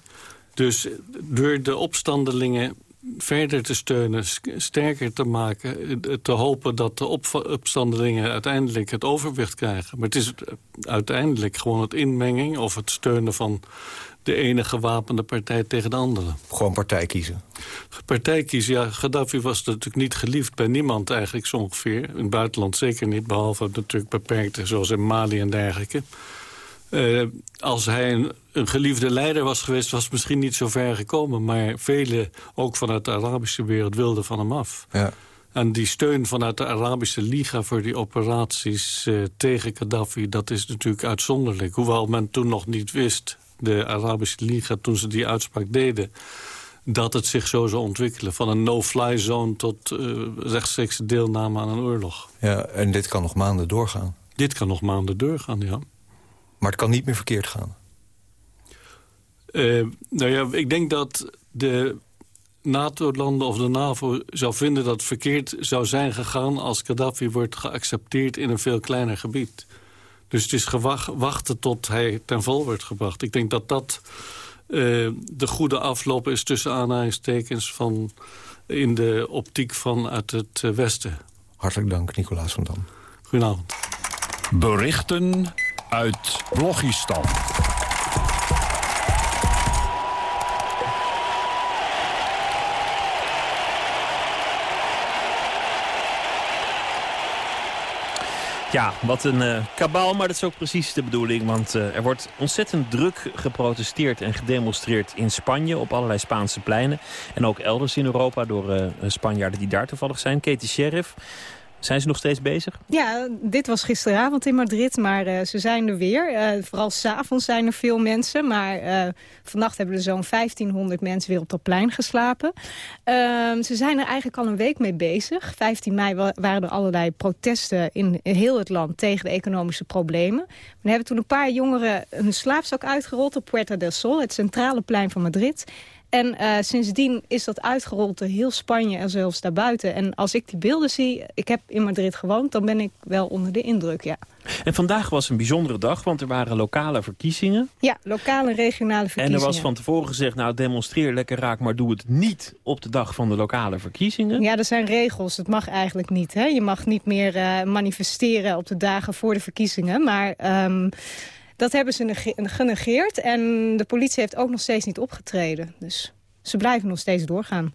Dus door de opstandelingen verder te steunen, sterker te maken... te hopen dat de opstandelingen uiteindelijk het overwicht krijgen. Maar het is uiteindelijk gewoon het inmenging of het steunen van de ene gewapende partij tegen de andere. Gewoon partij kiezen? Partij kiezen, ja. Gaddafi was natuurlijk niet geliefd bij niemand eigenlijk zo ongeveer. In het buitenland zeker niet, behalve natuurlijk beperkte zoals in Mali en dergelijke. Uh, als hij een, een, geliefde leider was geweest, was het misschien niet zo ver gekomen. Maar velen, ook vanuit de Arabische wereld, wilden van hem af. Ja. En die steun vanuit de Arabische Liga voor die operaties uh, tegen Gaddafi... dat is natuurlijk uitzonderlijk. Hoewel men toen nog niet wist, de Arabische Liga, toen ze die uitspraak deden dat het zich zo zou ontwikkelen. Van een no-fly zone tot uh, rechtstreekse deelname aan een oorlog. Ja, en dit kan nog maanden doorgaan. Dit kan nog maanden doorgaan, ja. Maar het kan niet meer verkeerd gaan. Uh, nou ja, ik denk dat de NATO-landen of de NAVO zou vinden dat het verkeerd zou zijn gegaan... als Gaddafi wordt geaccepteerd in een veel kleiner gebied. Dus het is wachten tot hij ten val wordt gebracht. Ik denk dat dat uh, de goede afloop is tussen aanhalingstekens... Van, in de optiek van uit het Westen. Hartelijk dank, Nicolaas van Dam. Goedenavond. Berichten uit Blogistan. Ja, wat een uh, kabaal, maar dat is ook precies de bedoeling. Want uh, er wordt ontzettend druk geprotesteerd en gedemonstreerd in Spanje... op allerlei Spaanse pleinen. En ook elders in Europa door uh, Spanjaarden die daar toevallig zijn. Katie Sheriff, zijn ze nog steeds bezig? Ja, dit was gisteravond in Madrid, maar uh, ze zijn er weer. Uh, vooral s'avonds zijn er veel mensen, maar uh, vannacht hebben er zo'n 1500 mensen weer op dat plein geslapen. Ehm, ze zijn er eigenlijk al een week mee bezig. 15 mei waren er allerlei protesten in heel het land tegen de economische problemen. We hebben toen een paar jongeren hun slaapzak uitgerold op Puerta del Sol, het centrale plein van Madrid. En uh, sindsdien is dat uitgerold door heel Spanje en zelfs daarbuiten. En als ik die beelden zie, ik heb in Madrid gewoond, dan ben ik wel onder de indruk, ja. En vandaag was een bijzondere dag, want er waren lokale verkiezingen. Ja, lokale en regionale verkiezingen. En er was van tevoren gezegd, nou demonstreer lekker raak, maar doe het niet op de dag van de lokale verkiezingen. Ja, er zijn regels, dat mag eigenlijk niet. Hè? Je mag niet meer uh, manifesteren op de dagen voor de verkiezingen, maar... Um, dat hebben ze genegeerd en de politie heeft ook nog steeds niet opgetreden. Dus ze blijven nog steeds doorgaan.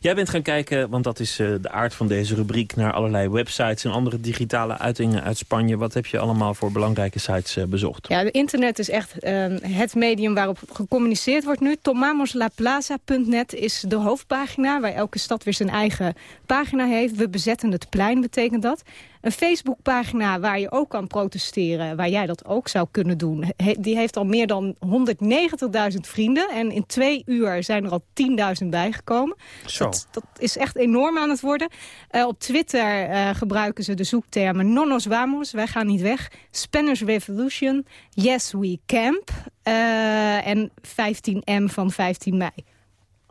Jij bent gaan kijken, want dat is uh, de aard van deze rubriek... naar allerlei websites en andere digitale uitingen uit Spanje. Wat heb je allemaal voor belangrijke sites uh, bezocht? Ja, de internet is echt uh, het medium waarop gecommuniceerd wordt nu. Tomamoslaplaza.net is de hoofdpagina... waar elke stad weer zijn eigen pagina heeft. We bezetten het plein, betekent dat. Een Facebookpagina waar je ook kan protesteren, waar jij dat ook zou kunnen doen. die heeft al meer dan 190.000 vrienden. En in twee uur zijn er al 10.000 bijgekomen. Zo. Dat, dat, is echt enorm aan het worden. Uh, op Twitter uh, gebruiken ze de zoektermen Nonos Vamos, wij gaan niet weg. Spanish Revolution, Yes We Camp uh, en 15M van 15 mei.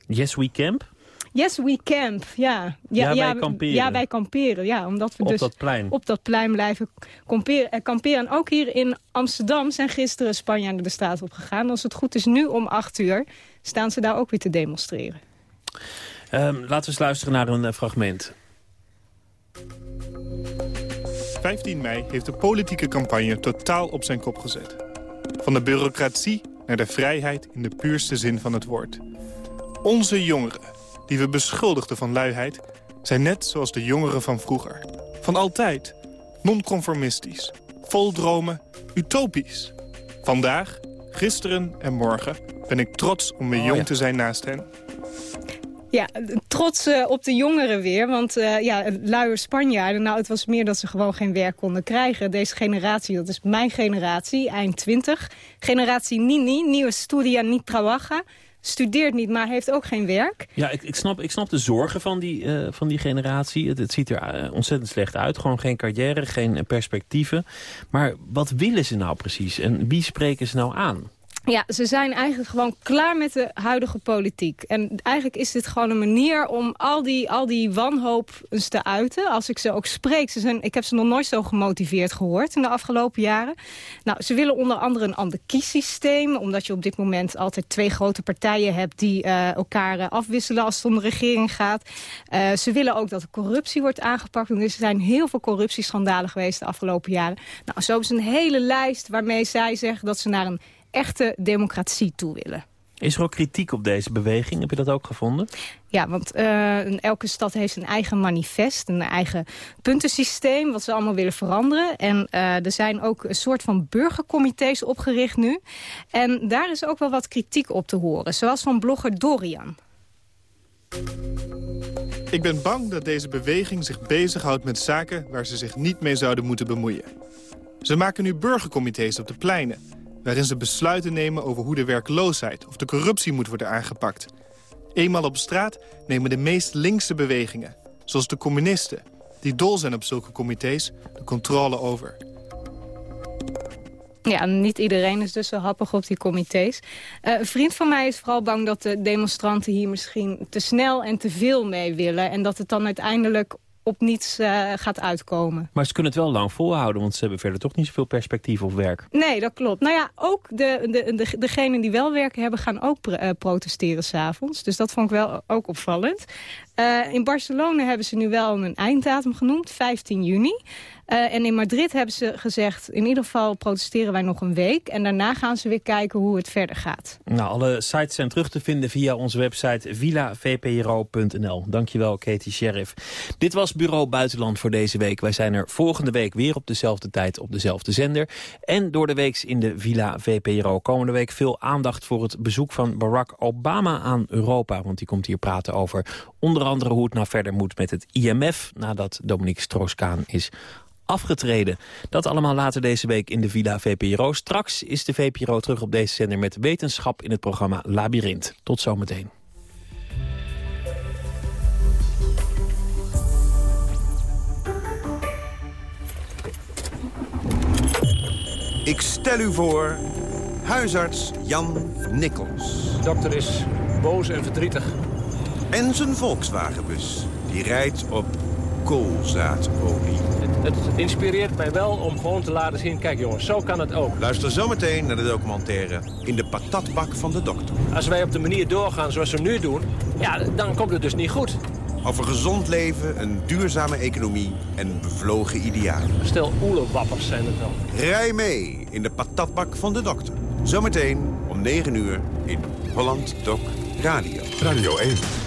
Yes We Camp? Yes, we camp. Ja, ja, ja, wij kamperen. Ja, wij kamperen. Ja, omdat we op dus dat plein. op dat plein blijven kamperen. kamperen. En ook hier in Amsterdam zijn gisteren Spanjaarden de straat op gegaan. Als het goed is, nu om acht uur staan ze daar ook weer te demonstreren. Um, laten we eens luisteren naar een uh, fragment. 15 mei heeft de politieke campagne totaal op zijn kop gezet. Van de bureaucratie naar de vrijheid in de puurste zin van het woord. Onze jongeren, die we beschuldigden van luiheid... zijn net zoals de jongeren van vroeger. Van altijd. Nonconformistisch. Vol dromen. Utopisch. Vandaag, gisteren en morgen ben ik trots om weer Oh, jong ja. te zijn naast hen. Ja, trots eh, op de jongeren weer. Want eh ja, luier Spanjaarden, nou het was meer dat ze gewoon geen werk konden krijgen. Deze generatie, dat is mijn generatie, eind 20. Generatie Nini, nieuwe studia niet trabaja. Studeert niet, maar heeft ook geen werk. Ja, ik, ik, snap, ik snap de zorgen van die, eh, van die generatie. Het, ziet er eh, ontzettend slecht uit. Gewoon geen carrière, geen perspectieven. Maar wat willen ze nou precies? En wie spreken ze nou aan? Ja, ze zijn eigenlijk gewoon klaar met de huidige politiek. En eigenlijk is dit gewoon een manier om al die, al die wanhoop eens te uiten. Als ik ze ook spreek, ze zijn, ik heb ze nog nooit zo gemotiveerd gehoord in de afgelopen jaren. Nou, ze willen onder andere een ander kiessysteem. Omdat je op dit moment altijd twee grote partijen hebt die uh, elkaar uh, afwisselen als het om de regering gaat. Uh, ze willen ook dat de corruptie wordt aangepakt. Want er zijn heel veel corruptieschandalen geweest de afgelopen jaren. Nou, zo ze een hele lijst waarmee zij zeggen dat ze naar een echte democratie toe willen. Is er ook kritiek op deze beweging? Heb je dat ook gevonden? Ja, want uh, elke stad heeft een eigen manifest, een eigen puntensysteem... wat ze allemaal willen veranderen. En uh, er zijn ook een soort van burgercomité's opgericht nu. En daar is ook wel wat kritiek op te horen, zoals van blogger Dorian. Ik ben bang dat deze beweging zich bezighoudt met zaken... waar ze zich niet mee zouden moeten bemoeien. Ze maken nu burgercomité's op de pleinen waarin ze besluiten nemen over hoe de werkloosheid of de corruptie moet worden aangepakt. Eenmaal op straat nemen de meest linkse bewegingen, zoals de communisten, die dol zijn op zulke comité's, de controle over. Ja, niet iedereen is dus zo happig op die comité's. Uh, een vriend van mij is vooral bang dat de demonstranten hier misschien te snel en te veel mee willen. En dat het dan uiteindelijk op niets uh, gaat uitkomen. Maar ze kunnen het wel lang volhouden, want ze hebben verder toch niet zoveel perspectief op werk. Nee, dat klopt. Nou ja, ook de, de, de, degenen die wel werken hebben gaan ook uh, protesteren s'avonds. Dus dat vond ik wel ook opvallend. Uh, in Barcelona hebben ze nu wel een einddatum genoemd, 15 juni. Uh, en in Madrid hebben ze gezegd, in ieder geval protesteren wij nog een week. En daarna gaan ze weer kijken hoe het verder gaat. Nou, alle sites zijn terug te vinden via onze website villavpro.nl. Dankjewel, Katie Sheriff. Dit was Bureau Buitenland voor deze week. Wij zijn er volgende week weer op dezelfde tijd op dezelfde zender. En door de weeks in de Villa VPRO. Komende week veel aandacht voor het bezoek van Barack Obama aan Europa. Want die komt hier praten over onder andere hoe het nou verder moet met het IMF... nadat Dominique Strauss-Kaan is afgetreden. Dat allemaal later deze week in de Villa VPRO. Straks is de VPRO terug op deze zender met wetenschap in het programma Labyrinth. Tot zometeen. Ik stel u voor huisarts Jan Nikkels. De dokter is boos en verdrietig. En zijn Volkswagenbus. Die rijdt op koolzaadolie. Het, het, inspireert mij wel om gewoon te laten zien... kijk jongens, zo kan het ook. Luister zometeen naar de documentaire In de patatbak van de dokter. Als wij op de manier doorgaan zoals we nu doen... ja, dan komt het dus niet goed. Over gezond leven, een duurzame economie en bevlogen idealen. Stel oelewappers zijn het wel. Rij mee in de patatbak van de dokter. Zometeen om 9 uur in Holland Doc Radio. Radio 1.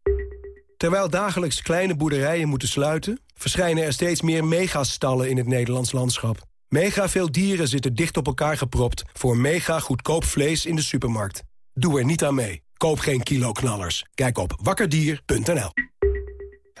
Terwijl dagelijks kleine boerderijen moeten sluiten... verschijnen er steeds meer megastallen in het Nederlands landschap. Mega veel dieren zitten dicht op elkaar gepropt... voor mega goedkoop vlees in de supermarkt. Doe er niet aan mee. Koop geen kiloknallers. Kijk op wakkerdier.nl.